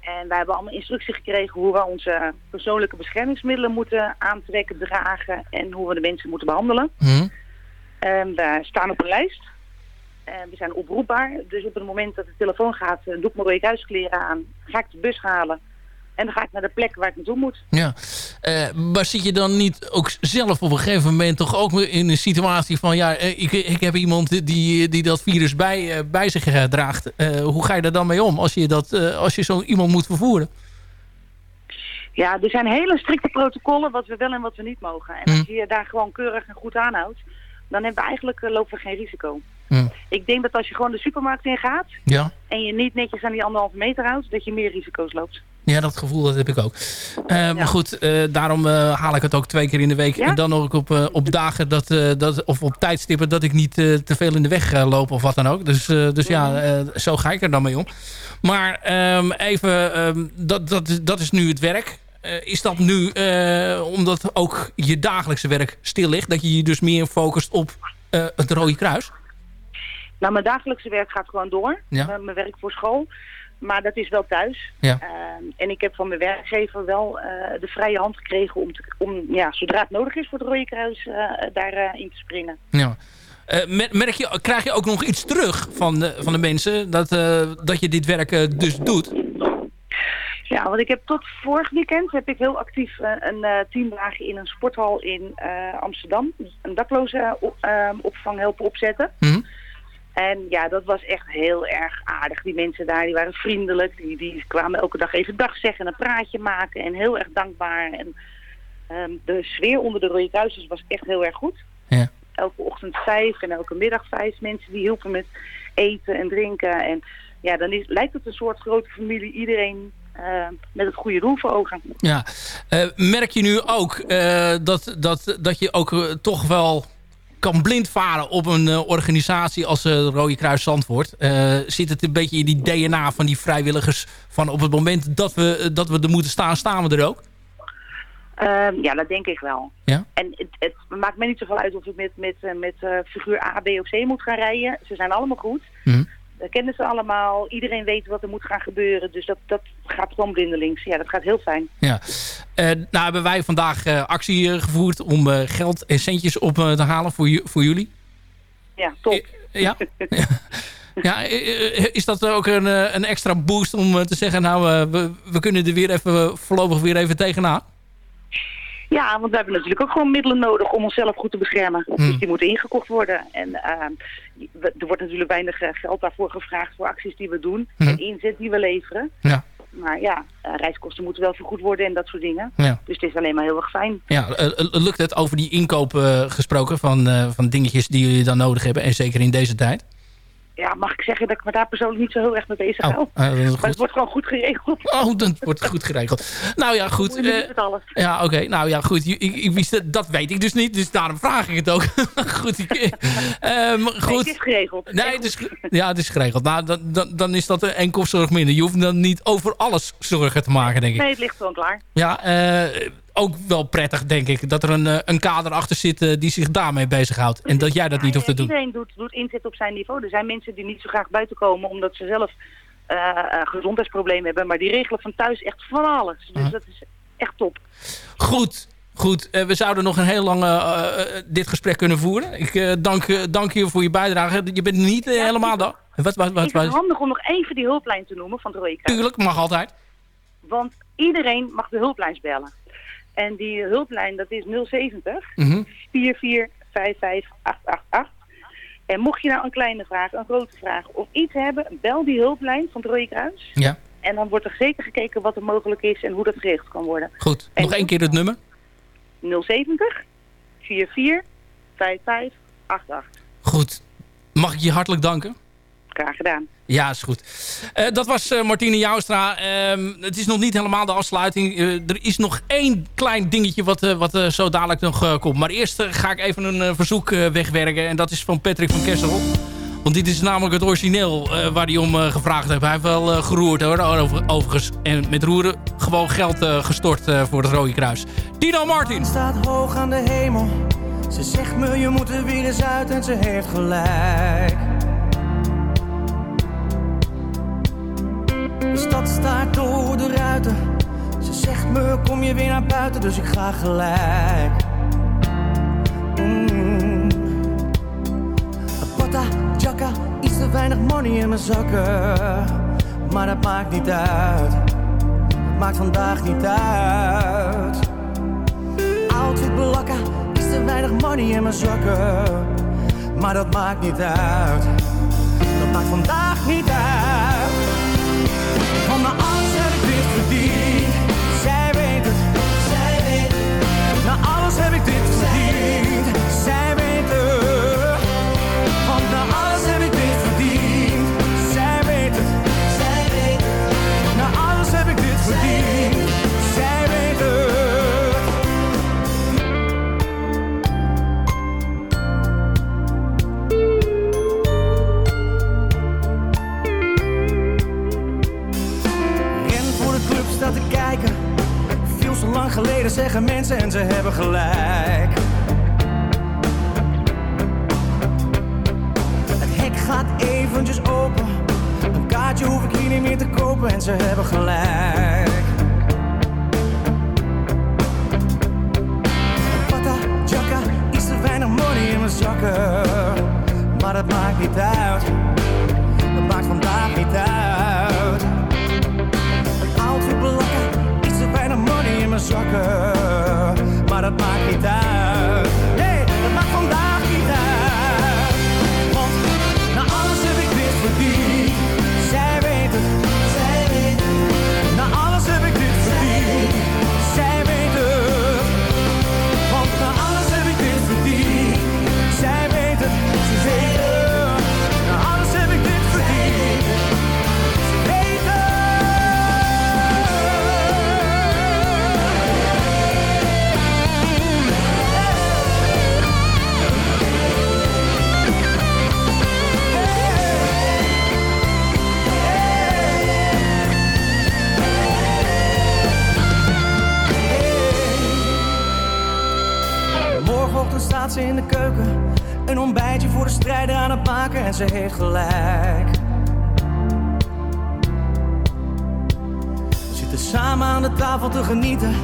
En wij hebben allemaal instructie gekregen hoe we onze persoonlijke beschermingsmiddelen moeten aantrekken, dragen en hoe we de mensen moeten behandelen. Mhm. En we staan op een lijst. En we zijn oproepbaar. Dus op het moment dat de telefoon gaat, eh, doe ik mijn rode kruiskleren aan. Ga ik de bus halen. En dan ga ik naar de plek waar ik naartoe moet. Ja, Eh, maar zit je dan niet ook zelf op een gegeven moment toch ook in een situatie van... ja, eh, ik, ik heb iemand die, die dat virus bij, eh, bij zich eh, draagt. Eh, hoe ga je daar dan mee om als je, dat, eh, als je zo iemand moet vervoeren? Ja, er zijn hele strikte protocollen wat we wel en wat we niet mogen. En als je je daar gewoon keurig en goed aanhoudt, dan hebben we eigenlijk, eh, lopen we geen risico. Ik denk dat als je gewoon de supermarkt in gaat Ja, en je niet netjes aan die anderhalve meter houdt, dat je meer risico's loopt. Ja, dat gevoel dat heb ik ook. Eh, Maar goed, eh, daarom haal ik het ook twee keer in de week. Ja? En dan ook op, op dagen dat, dat, of op tijdstippen dat ik niet te veel in de weg loop of wat dan ook. Dus, dus ja, eh, zo ga ik er dan mee om. Maar ehm, even, ehm, dat, dat, dat is nu het werk. Eh, is dat nu, eh, omdat ook je dagelijkse werk stil ligt... dat je je dus meer focust op eh, het Rode Kruis? Nou, mijn dagelijkse werk gaat gewoon door. Ja. Mijn werk voor school. Maar dat is wel thuis. Ja. Ehm, en ik heb van mijn werkgever wel de vrije hand gekregen om, te, om ja, zodra het nodig is voor het Rode Kruis, daarin in te springen. Ja. Mer- merk je, krijg je ook nog iets terug van de, van de mensen dat, dat je dit werk dus doet? Ja, want ik heb tot vorig weekend heb ik heel actief eh, een eh tien dagen in een sporthal in eh, Amsterdam een dakloze ehm, opvang helpen opzetten. Mhm. En ja, dat was echt heel erg aardig. Die mensen daar, die waren vriendelijk. Die, die kwamen elke dag even dag zeggen en een praatje maken. En heel erg dankbaar. En ehm, de sfeer onder de Rode Kruisers was echt heel erg goed. Ja. Elke ochtend vijf en elke middag vijf mensen die hielpen met eten en drinken. En ja, dan is, lijkt het een soort grote familie. Iedereen met het goede doel voor ogen. Ja. Eh, merk je nu ook eh, dat, dat, dat je ook eh, toch wel kan blind varen op een eh, organisatie als eh Rode Kruis Zandvoort? Eh, zit het een beetje in die DNA van die vrijwilligers van op het moment dat we, dat we er moeten staan, staan we er ook? Ehm, ja, dat denk ik wel. Ja? En het, het maakt mij niet zoveel uit of ik met, met, eh, met eh, figuur A, B of C moet gaan rijden. Ze zijn allemaal goed. Mhm. Dat kennen ze allemaal. Iedereen weet wat er moet gaan gebeuren. Dus dat, dat gaat gewoon blindelings. Ja, dat gaat heel fijn. Ja. Eh, nou hebben wij vandaag eh, actie gevoerd om eh, geld en centjes op te halen voor, voor jullie. Ja, top. Ja? ja, is dat ook een, een extra boost om te zeggen... nou, we, we kunnen er weer even voorlopig weer even tegenaan? Ja, want we hebben natuurlijk ook gewoon middelen nodig om onszelf goed te beschermen. Dus die moeten ingekocht worden. En ehm, er wordt natuurlijk weinig eh, geld daarvoor gevraagd voor acties die we doen. Mhm. En inzet die we leveren. Ja. Maar ja, eh, reiskosten moeten wel vergoed worden en dat soort dingen. Ja. Dus het is alleen maar heel erg fijn. Ja, eh, lukt het over die inkoop gesproken van, van dingetjes die jullie dan nodig hebben? En zeker in deze tijd? Ja, mag ik zeggen dat ik me daar persoonlijk niet zo heel erg mee bezig Oh, hou. eh, maar het wordt gewoon goed geregeld. Oh, dat wordt goed geregeld. Nou ja, goed. Eh, met alles. ja, oké. Nou ja, goed. Ik, ik wist het, dat weet ik dus niet. Dus daarom vraag ik het ook. goed. Ik, eh, ehm, goed. Nee, het is geregeld. Nee, het is, ja, het is geregeld. Nou, dan, dan, dan is dat een kopzorg minder. Je hoeft dan niet over alles zorgen te maken, denk ik. Nee, het ligt gewoon klaar. Ja, eh, ook wel prettig, denk ik. Dat er een, eh, een kader achter zit eh, die zich daarmee bezighoudt. En dat jij dat niet hoeft te doen. Iedereen doet, doet inzet op zijn niveau. Er zijn mensen die niet zo graag buiten komen omdat ze zelf eh, gezondheidsproblemen hebben. Maar die regelen van thuis echt van alles. Dus Hm. dat is echt top. Goed, goed. We zouden nog een heel lang dit gesprek kunnen voeren. Ik dank, dank je voor je bijdrage. Je bent niet helemaal... da- Wat, wat, wat, is het wat, handig om nog even die hulplijn te noemen van het Rode Kruis? Tuurlijk, mag altijd. Want iedereen mag de hulplijn bellen. En die hulplijn, dat is 070 Mhm. 4455888. En mocht je nou een kleine vraag, een grote vraag of iets hebben, bel die hulplijn van het Rode Kruis. Ja, En dan wordt er zeker gekeken wat er mogelijk is en hoe dat geregeld kan worden. goed. Nog één keer het nummer. 070 44 5588. Goed. Mag ik je hartelijk danken? Graag gedaan. Ja, is goed. Eh, dat was eh, Martine Joustra. Ehm, het is nog niet helemaal de afsluiting. Eh, er is nog één klein dingetje wat, wat zo dadelijk nog komt. Maar eerst ga ik even een verzoek wegwerken. En dat is van Patrick van Kessel. Want dit is namelijk het origineel waar hij om gevraagd heeft. Hij heeft wel geroerd hoor, over, overigens. En met roeren gewoon geld gestort voor het Rode Kruis. Dino Martin. staat hoog aan de hemel. Ze zegt me je moet er weer uit en ze heeft gelijk. De stad staat door de ruiten. Ze zegt me kom je weer naar buiten, dus ik ga gelijk. Mm. Pata, jacka, iets te weinig money in mijn zakken. Maar dat maakt niet uit. Maakt vandaag niet uit. Outfit blakka, is te weinig money in mijn zakken. Maar dat maakt niet uit. Dat maakt vandaag niet uit. Van alles heb ik dit verdiend. Zij weet het, zij weet het. Na alles heb ik dit verdiend. Mensen en ze hebben gelijk. Het hek gaat eventjes open. Een kaartje hoef ik hier niet meer te kopen en ze hebben gelijk. Pata, jacka, iets te weinig money in mijn zakken. Maar dat maakt niet uit. Dat maakt vandaag niet uit. Zakken. Maar dat maakt niet uit. Staat ze in de keuken. Een ontbijtje voor de strijder aan het maken en ze heeft gelijk. We zitten samen aan de tafel te genieten.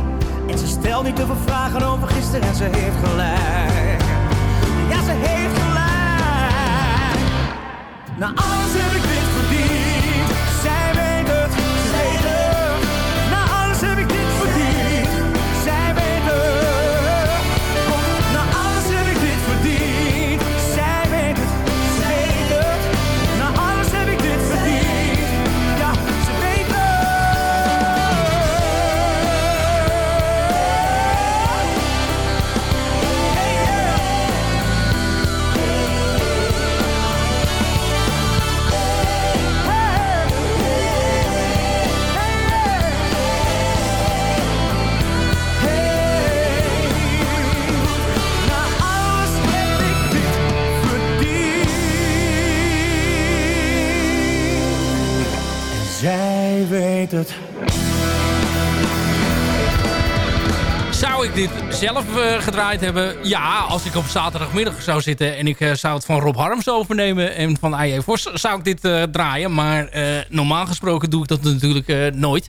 En ze stelt niet te veel vragen over gisteren en ze heeft gelijk. Ja, ze heeft gelijk. Na alles heb ik dit verdiend. Zij weet het. Ik dit zelf eh, gedraaid hebben? Ja, als ik op zaterdagmiddag zou zitten en ik eh, zou het van Rob Harms overnemen en van AJ Vos, zou ik dit eh, draaien. Maar normaal gesproken doe ik dat natuurlijk nooit.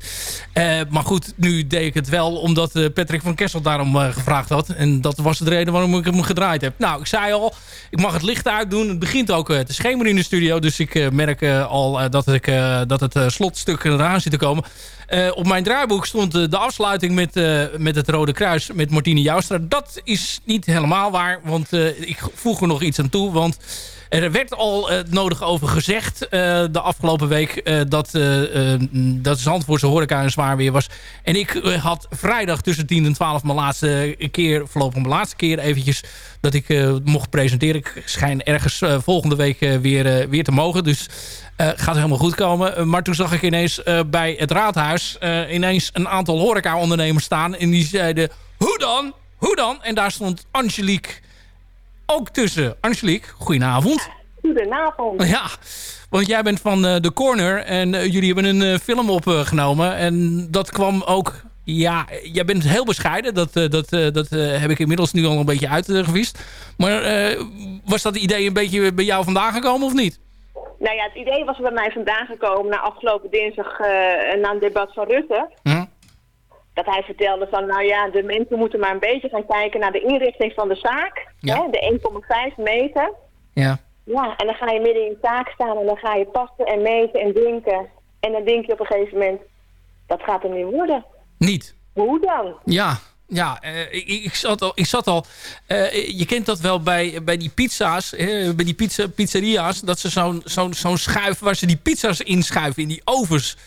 Maar goed, nu deed ik het wel omdat Patrick van Kessel daarom gevraagd had. En dat was de reden waarom ik hem gedraaid heb. Nou, ik zei al, ik mag het licht uitdoen. Het begint ook te schemeren in de studio. Dus ik merk al dat, ik, dat het slotstuk eraan zit te komen. Eh, op mijn draaiboek stond eh, de afsluiting met, eh, met het Rode Kruis met Martine Joustra. Dat is niet helemaal waar, want ik voeg er nog iets aan toe. Want er werd al eh, het nodig over gezegd eh, de afgelopen week... eh, dat, dat Zandvoortse horeca een zwaar weer was. En ik had vrijdag tussen 10 en 12 mijn laatste keer... voorlopig mijn laatste keer eventjes dat ik mocht presenteren. Ik schijn ergens volgende week weer, weer te mogen. Dus eh, gaat helemaal goed komen. Maar toen zag ik ineens bij het raadhuis... ineens een aantal horeca-ondernemers staan. En die zeiden, hoe dan? Hoe dan? En daar stond Angelique ook tussen. Angelique, goedenavond. Goedenavond. Ja, want jij bent van eh, The Corner en eh, jullie hebben een eh, film opgenomen. En dat kwam ook... Ja, jij bent heel bescheiden. Dat, eh, dat, eh, dat eh, heb ik inmiddels nu al een beetje uitgevist. maar eh, was dat idee een beetje bij jou vandaan gekomen of niet? Nou ja, het idee was bij mij vandaan gekomen na afgelopen dinsdag eh, na een debat van Rutte. Hm? Dat hij vertelde van, nou ja, de mensen moeten maar een beetje gaan kijken naar de inrichting van de zaak. Ja. Hè, de 1,5 meter. Ja. Ja, en dan ga je midden in de zaak staan en dan ga je passen en meten en drinken. En dan denk je op een gegeven moment, dat gaat er niet worden. Niet? Hoe dan? Ja, ja eh, ik, ik zat al. Ik zat al eh, je kent dat wel bij, bij die pizza's, bij die pizza, pizzeria's, dat ze zo'n zo'n zo'n schuif waar ze die pizza's inschuiven in die ovens.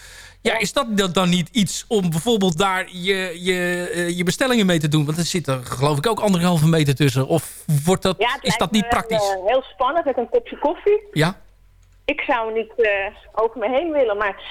Ja, is dat dan niet iets om bijvoorbeeld daar je, je, eh, je bestellingen mee te doen? Want er zit er geloof ik ook anderhalve meter tussen. Of wordt dat, Ja, is dat niet praktisch? eh, heel spannend met een kopje koffie. Ja? Ik zou niet eh, over me heen willen, maar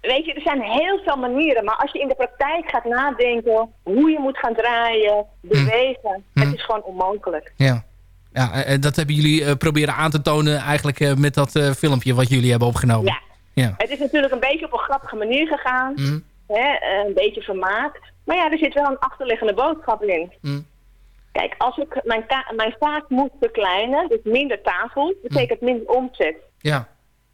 weet je, er zijn heel veel manieren. Maar als je in de praktijk gaat nadenken hoe je moet gaan draaien, bewegen, het is gewoon onmogelijk. Ja. Ja, dat hebben jullie proberen aan te tonen eigenlijk met dat filmpje wat jullie hebben opgenomen. Ja. Ja. Het is natuurlijk een beetje op een grappige manier gegaan. Mhm. hè, eh, een beetje vermaak. Maar ja, er zit wel een achterliggende boodschap in. Mm. Kijk, als ik mijn, mijn zaak moet verkleinen, dus minder tafels, betekent minder omzet. Ja.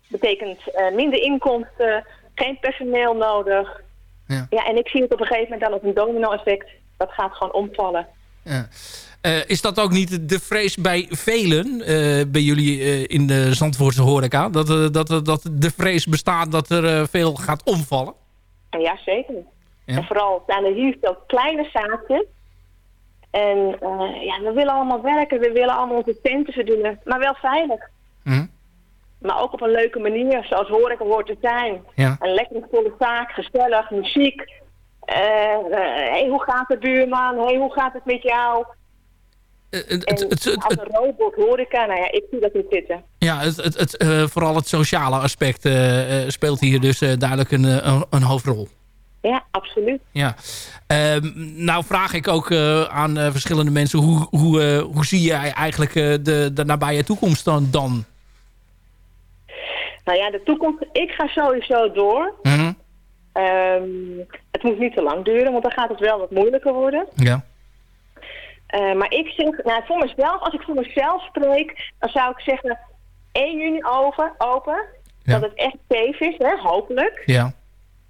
Betekent eh, minder inkomsten, geen personeel nodig. Ja. ja, en ik zie het op een gegeven moment dan als een domino-effect. Dat gaat gewoon omvallen. Ja. Eh, is dat ook niet de vrees bij velen, eh, bij jullie eh, in de Zandvoortse horeca? Dat, dat, dat de vrees bestaat dat er veel gaat omvallen? En ja, zeker. En vooral zijn er hier veel kleine zaakjes. En ja, we willen allemaal werken, we willen allemaal onze centen verdienen, maar wel veilig. Mhm. Maar ook op een leuke manier, zoals horeca hoort te zijn. Ja. Een lekker volle zaak, gezellig, muziek. Hé, hey, hoe gaat het buurman? Hé, hey, hoe gaat het met jou? Het, het, En het- als een robot horeca, nou ja, ik zie dat niet zitten. Ja, het, het, het, eh, vooral het sociale aspect eh, eh, speelt hier dus eh, duidelijk een, eh, een, een hoofdrol. Ja, absoluut. Ja. Ehm, nou vraag ik ook eh, aan eh, verschillende mensen... hoe, hoe, eh, hoe zie jij eigenlijk eh, de, de nabije toekomst dan? dan? Nou ja, de toekomst, ik ga sowieso door. Mhm. Ehm, het moet niet te lang duren, want dan gaat het wel wat moeilijker worden. Ja. Eh, maar ik zeg, nou, voor mezelf, als ik voor mezelf spreek, dan zou ik zeggen 1 juni over, open. Dat het echt safe is, hè, hopelijk. Ja.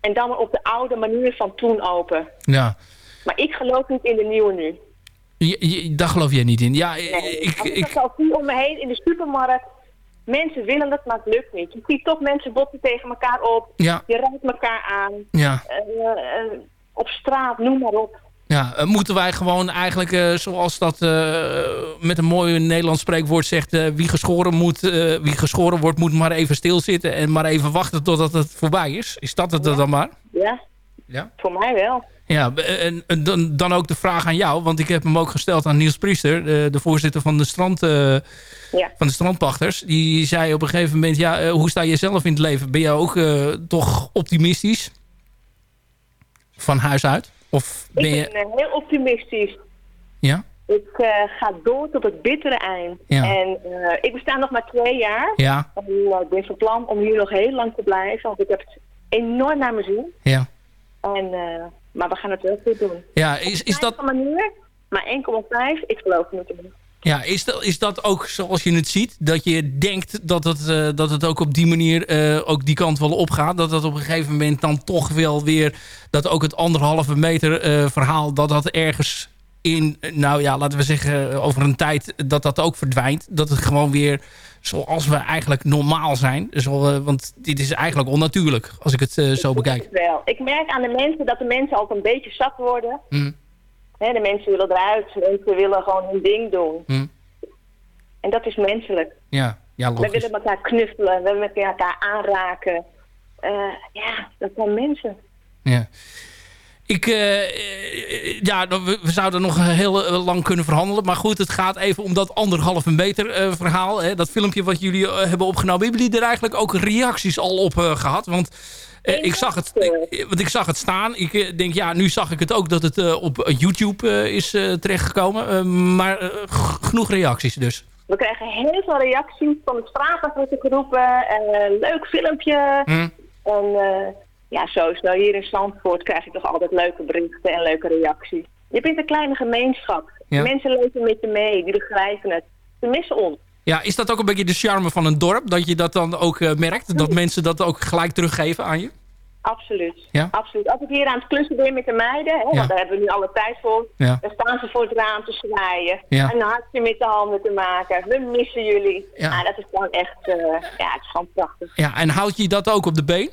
En dan op de oude manier van toen open. Ja. Maar ik geloof niet in de nieuwe nu. Je, je- daar geloof jij niet in. Ja, Nee, ik, als ik, ik, dat al zie om me heen in de supermarkt. Mensen willen het, maar het lukt niet. Je ziet toch mensen botsen tegen elkaar op. Ja. Je rijdt elkaar aan. Ja. Eh, eh, op straat, noem maar op. ja, eh, moeten wij gewoon eigenlijk, eh, zoals dat eh, met een mooi Nederlands spreekwoord zegt... wie, geschoren moet, wie geschoren wordt, moet maar even stilzitten... en maar even wachten totdat het voorbij is. Is dat het dan maar? Ja. Ja. Voor mij wel. Ja, en, en dan, dan ook de vraag aan jou, want ik heb hem ook gesteld aan Niels Priester, de, de voorzitter van de, strand, van de strandpachters. Die zei op een gegeven moment, ja, hoe sta je zelf in het leven? Ben je ook toch optimistisch? Van huis uit? Of ben Ik ben eh, heel optimistisch. Ja? Ik eh, ga door tot het bittere eind. Ja. En eh, ik besta nog maar twee jaar. Ja. En, ik ben van plan om hier nog heel lang te blijven. Want ik heb het enorm naar mijn zin. Ja. En, maar we gaan het wel goed doen. Ja, is, is dat... Op een manier, maar 1,5, ik geloof het niet in. Ja, is dat, is dat ook zoals je het ziet? Dat je denkt dat het, eh, dat het ook op die manier eh, ook die kant wel opgaat? Dat dat op een gegeven moment dan toch wel weer... dat ook het anderhalve meter eh, verhaal... dat dat ergens in, nou ja, laten we zeggen... over een tijd dat dat ook verdwijnt. Dat het gewoon weer zoals we eigenlijk normaal zijn. Zo, want dit is eigenlijk onnatuurlijk, als ik het zo bekijk. Wel. Ik merk aan de mensen dat de mensen altijd een beetje zat worden. Hm, Hè, de mensen willen eruit. Mensen willen gewoon hun ding doen. hm. En dat is menselijk. Ja, ja We logisch. willen elkaar knuffelen. We willen elkaar aanraken. Eh, ja, dat zijn mensen. Ja. Ik, eh, eh, ja, nou, we, we zouden nog heel lang kunnen verhandelen. Maar goed, het gaat even om dat anderhalve meter verhaal. Hè, dat filmpje wat jullie hebben opgenomen. Hebben jullie er eigenlijk ook reacties al op eh, gehad? Want, ik zag het, ik, want ik zag het staan. Ik eh, denk, ja, nu zag ik het ook dat het eh, op YouTube eh, is eh, terechtgekomen. Eh, maar eh, genoeg reacties dus. We krijgen heel veel reacties van de straat wordt geroepen. En, leuk filmpje. Hm. En eh, ja, sowieso hier in Zandvoort krijg ik toch altijd leuke berichten en leuke reacties. Je bent een kleine gemeenschap. Ja. Mensen leven met je mee, die begrijpen het. Ze missen ons. Ja, is dat ook een beetje de charme van een dorp? Dat je dat dan ook eh, merkt? Dat mensen dat ook gelijk teruggeven aan je? Absoluut. Ja? Absoluut. Als ik hier aan het klussen ben met de meiden, hè, Ja. want daar hebben we nu alle tijd voor, Ja. dan staan ze voor het raam te zwaaien. Ja. Een hartje met de handen te maken. We missen jullie. Ja. Dat is gewoon echt, eh, ja, het is gewoon prachtig. Ja, en houd je dat ook op de been?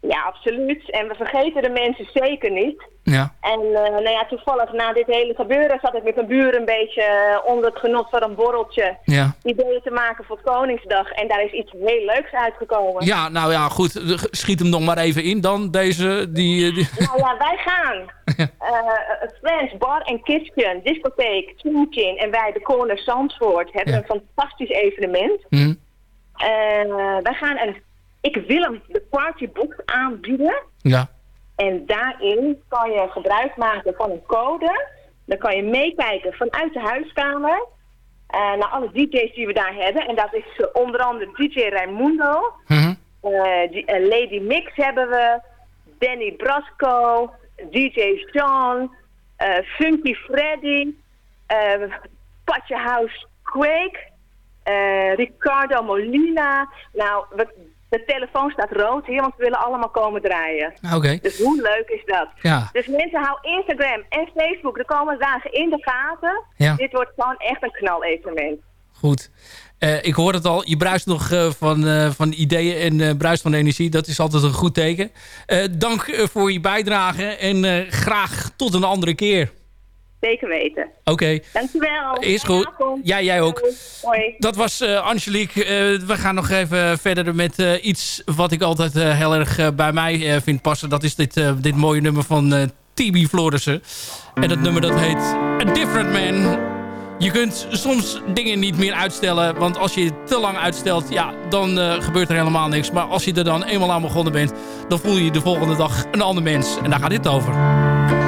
Ja, absoluut. En we vergeten de mensen zeker niet. Ja. En eh, nou ja, toevallig na dit hele gebeuren zat ik met mijn buren een beetje eh, onder het genot van een borreltje. Ja. Ideeën te maken voor Koningsdag. En daar is iets heel leuks uitgekomen. Ja, nou ja, goed. eh, Schiet hem nog maar even in dan, deze... Die, die... Nou ja, wij gaan. eh Friends Bar en Kitchen, discotheek, Chin en wij, de Corner Zandvoort, hebben een fantastisch evenement. Eh, wij gaan een ik wil hem de partyboek aanbieden. Ja. En daarin kan je gebruik maken van een code. Dan kan je meekijken vanuit de huiskamer. Eh, naar alle DJ's die we daar hebben. En dat is eh, onder andere DJ Raimundo. Mm Lady Mix hebben we. Danny Brasco. DJ Sean. Funky Freddy. Patje House Quake. Ricardo Molina. Nou, we de telefoon staat rood hier, want we willen allemaal komen draaien. Ah, oké. Dus hoe leuk is dat? Ja. Dus mensen, hou Instagram en Facebook de komende dagen in de gaten. Ja. Dit wordt gewoon echt een knal evenement. Goed. Eh, ik hoor het al, je bruist nog eh, van, eh, van ideeën en bruist van energie. Dat is altijd een goed teken. dank voor je bijdrage en graag tot een andere keer. Zeker weten. Oké. Dankjewel. Is goed. Ja, jij ook. Dat was eh, Angelique. Eh, we gaan nog even verder met eh, iets wat ik altijd heel erg bij mij vind passen. Dat is dit, dit mooie nummer van Tibi Florissen. En dat nummer dat heet A Different Man. Je kunt soms dingen niet meer uitstellen. Want als je het te lang uitstelt, ja, dan gebeurt er helemaal niks. Maar als je er dan eenmaal aan begonnen bent, dan voel je de volgende dag een ander mens. En daar gaat dit over.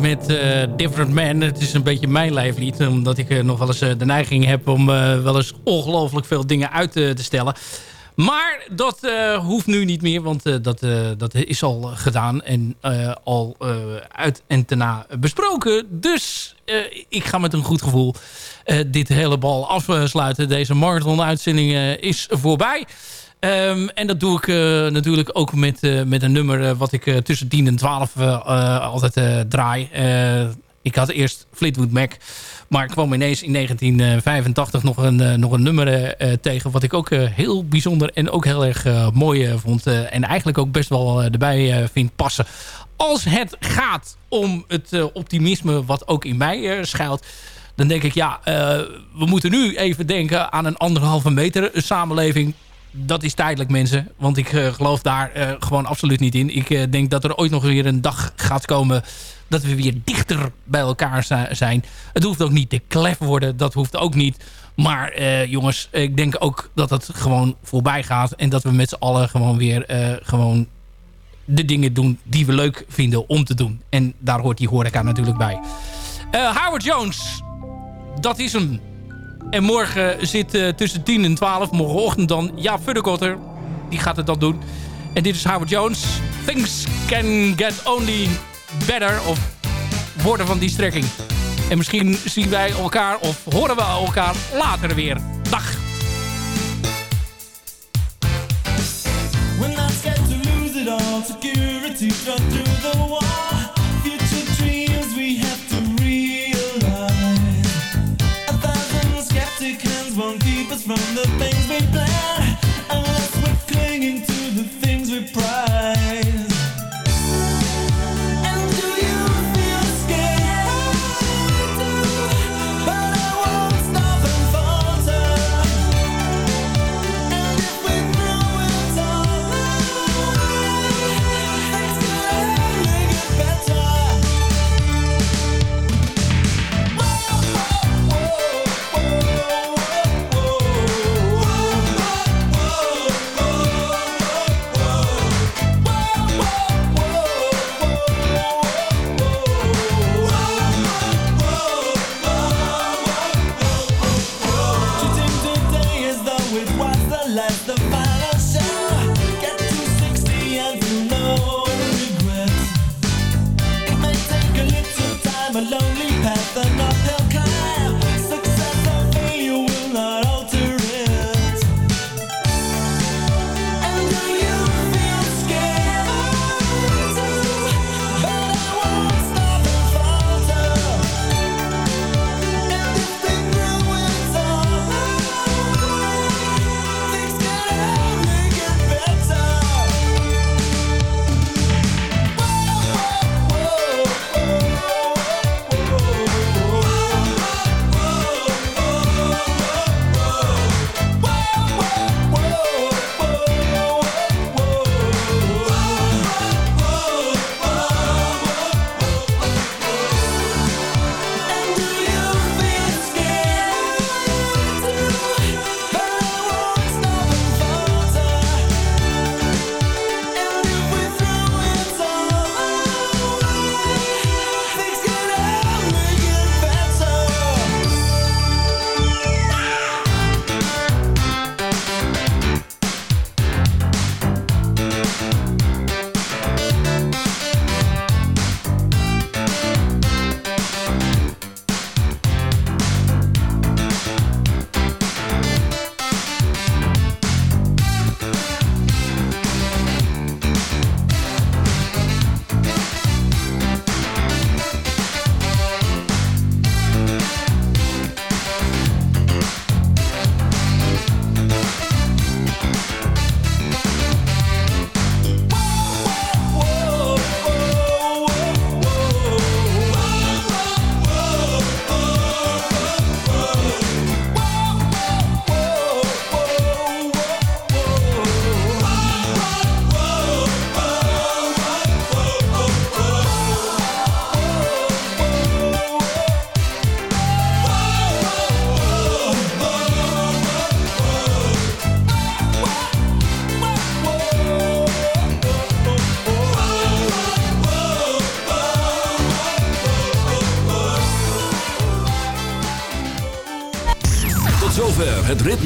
Met eh, Different Man. Het is een beetje mijn niet omdat ik eh, nog wel eens eh, de neiging heb om wel eens ongelooflijk veel dingen uit te stellen. Maar dat hoeft nu niet meer, want dat, dat is al gedaan en al uit en daarna besproken. Dus ik ga met een goed gevoel dit hele bal afsluiten. Deze marathon-uitzending is voorbij. Ehm, en dat doe ik eh, natuurlijk ook met, eh, met een nummer eh, wat ik tussen 10 en 12 eh, eh, altijd draai. Ik had eerst Fleetwood Mac. Maar ik kwam ineens in 1985 nog een, nog een nummer tegen... wat ik ook heel bijzonder en ook heel erg mooi vond. en eigenlijk ook best wel erbij vind passen. Als het gaat om het optimisme wat ook in mij schuilt... dan denk ik, ja, we moeten nu even denken aan een anderhalve meter samenleving dat is tijdelijk mensen. Want ik eh, geloof daar eh, gewoon absoluut niet in. Ik eh, denk dat er ooit nog weer een dag gaat komen... dat we weer dichter bij elkaar zi- zijn. Het hoeft ook niet te klef worden. Dat hoeft ook niet. Maar jongens, ik denk ook dat het gewoon voorbij gaat. En dat we met z'n allen gewoon weer gewoon de dingen doen die we leuk vinden om te doen. En daar hoort die horeca natuurlijk bij. Howard Jones, dat is hem. En morgen zit eh, tussen 10 en 12, morgenochtend dan, ja, Fuddekotter. Die gaat het dan doen. En dit is Howard Jones. Things can get only better. Of woorden van die strekking. En misschien zien wij elkaar of horen we elkaar later weer. Dag. To lose it all. Security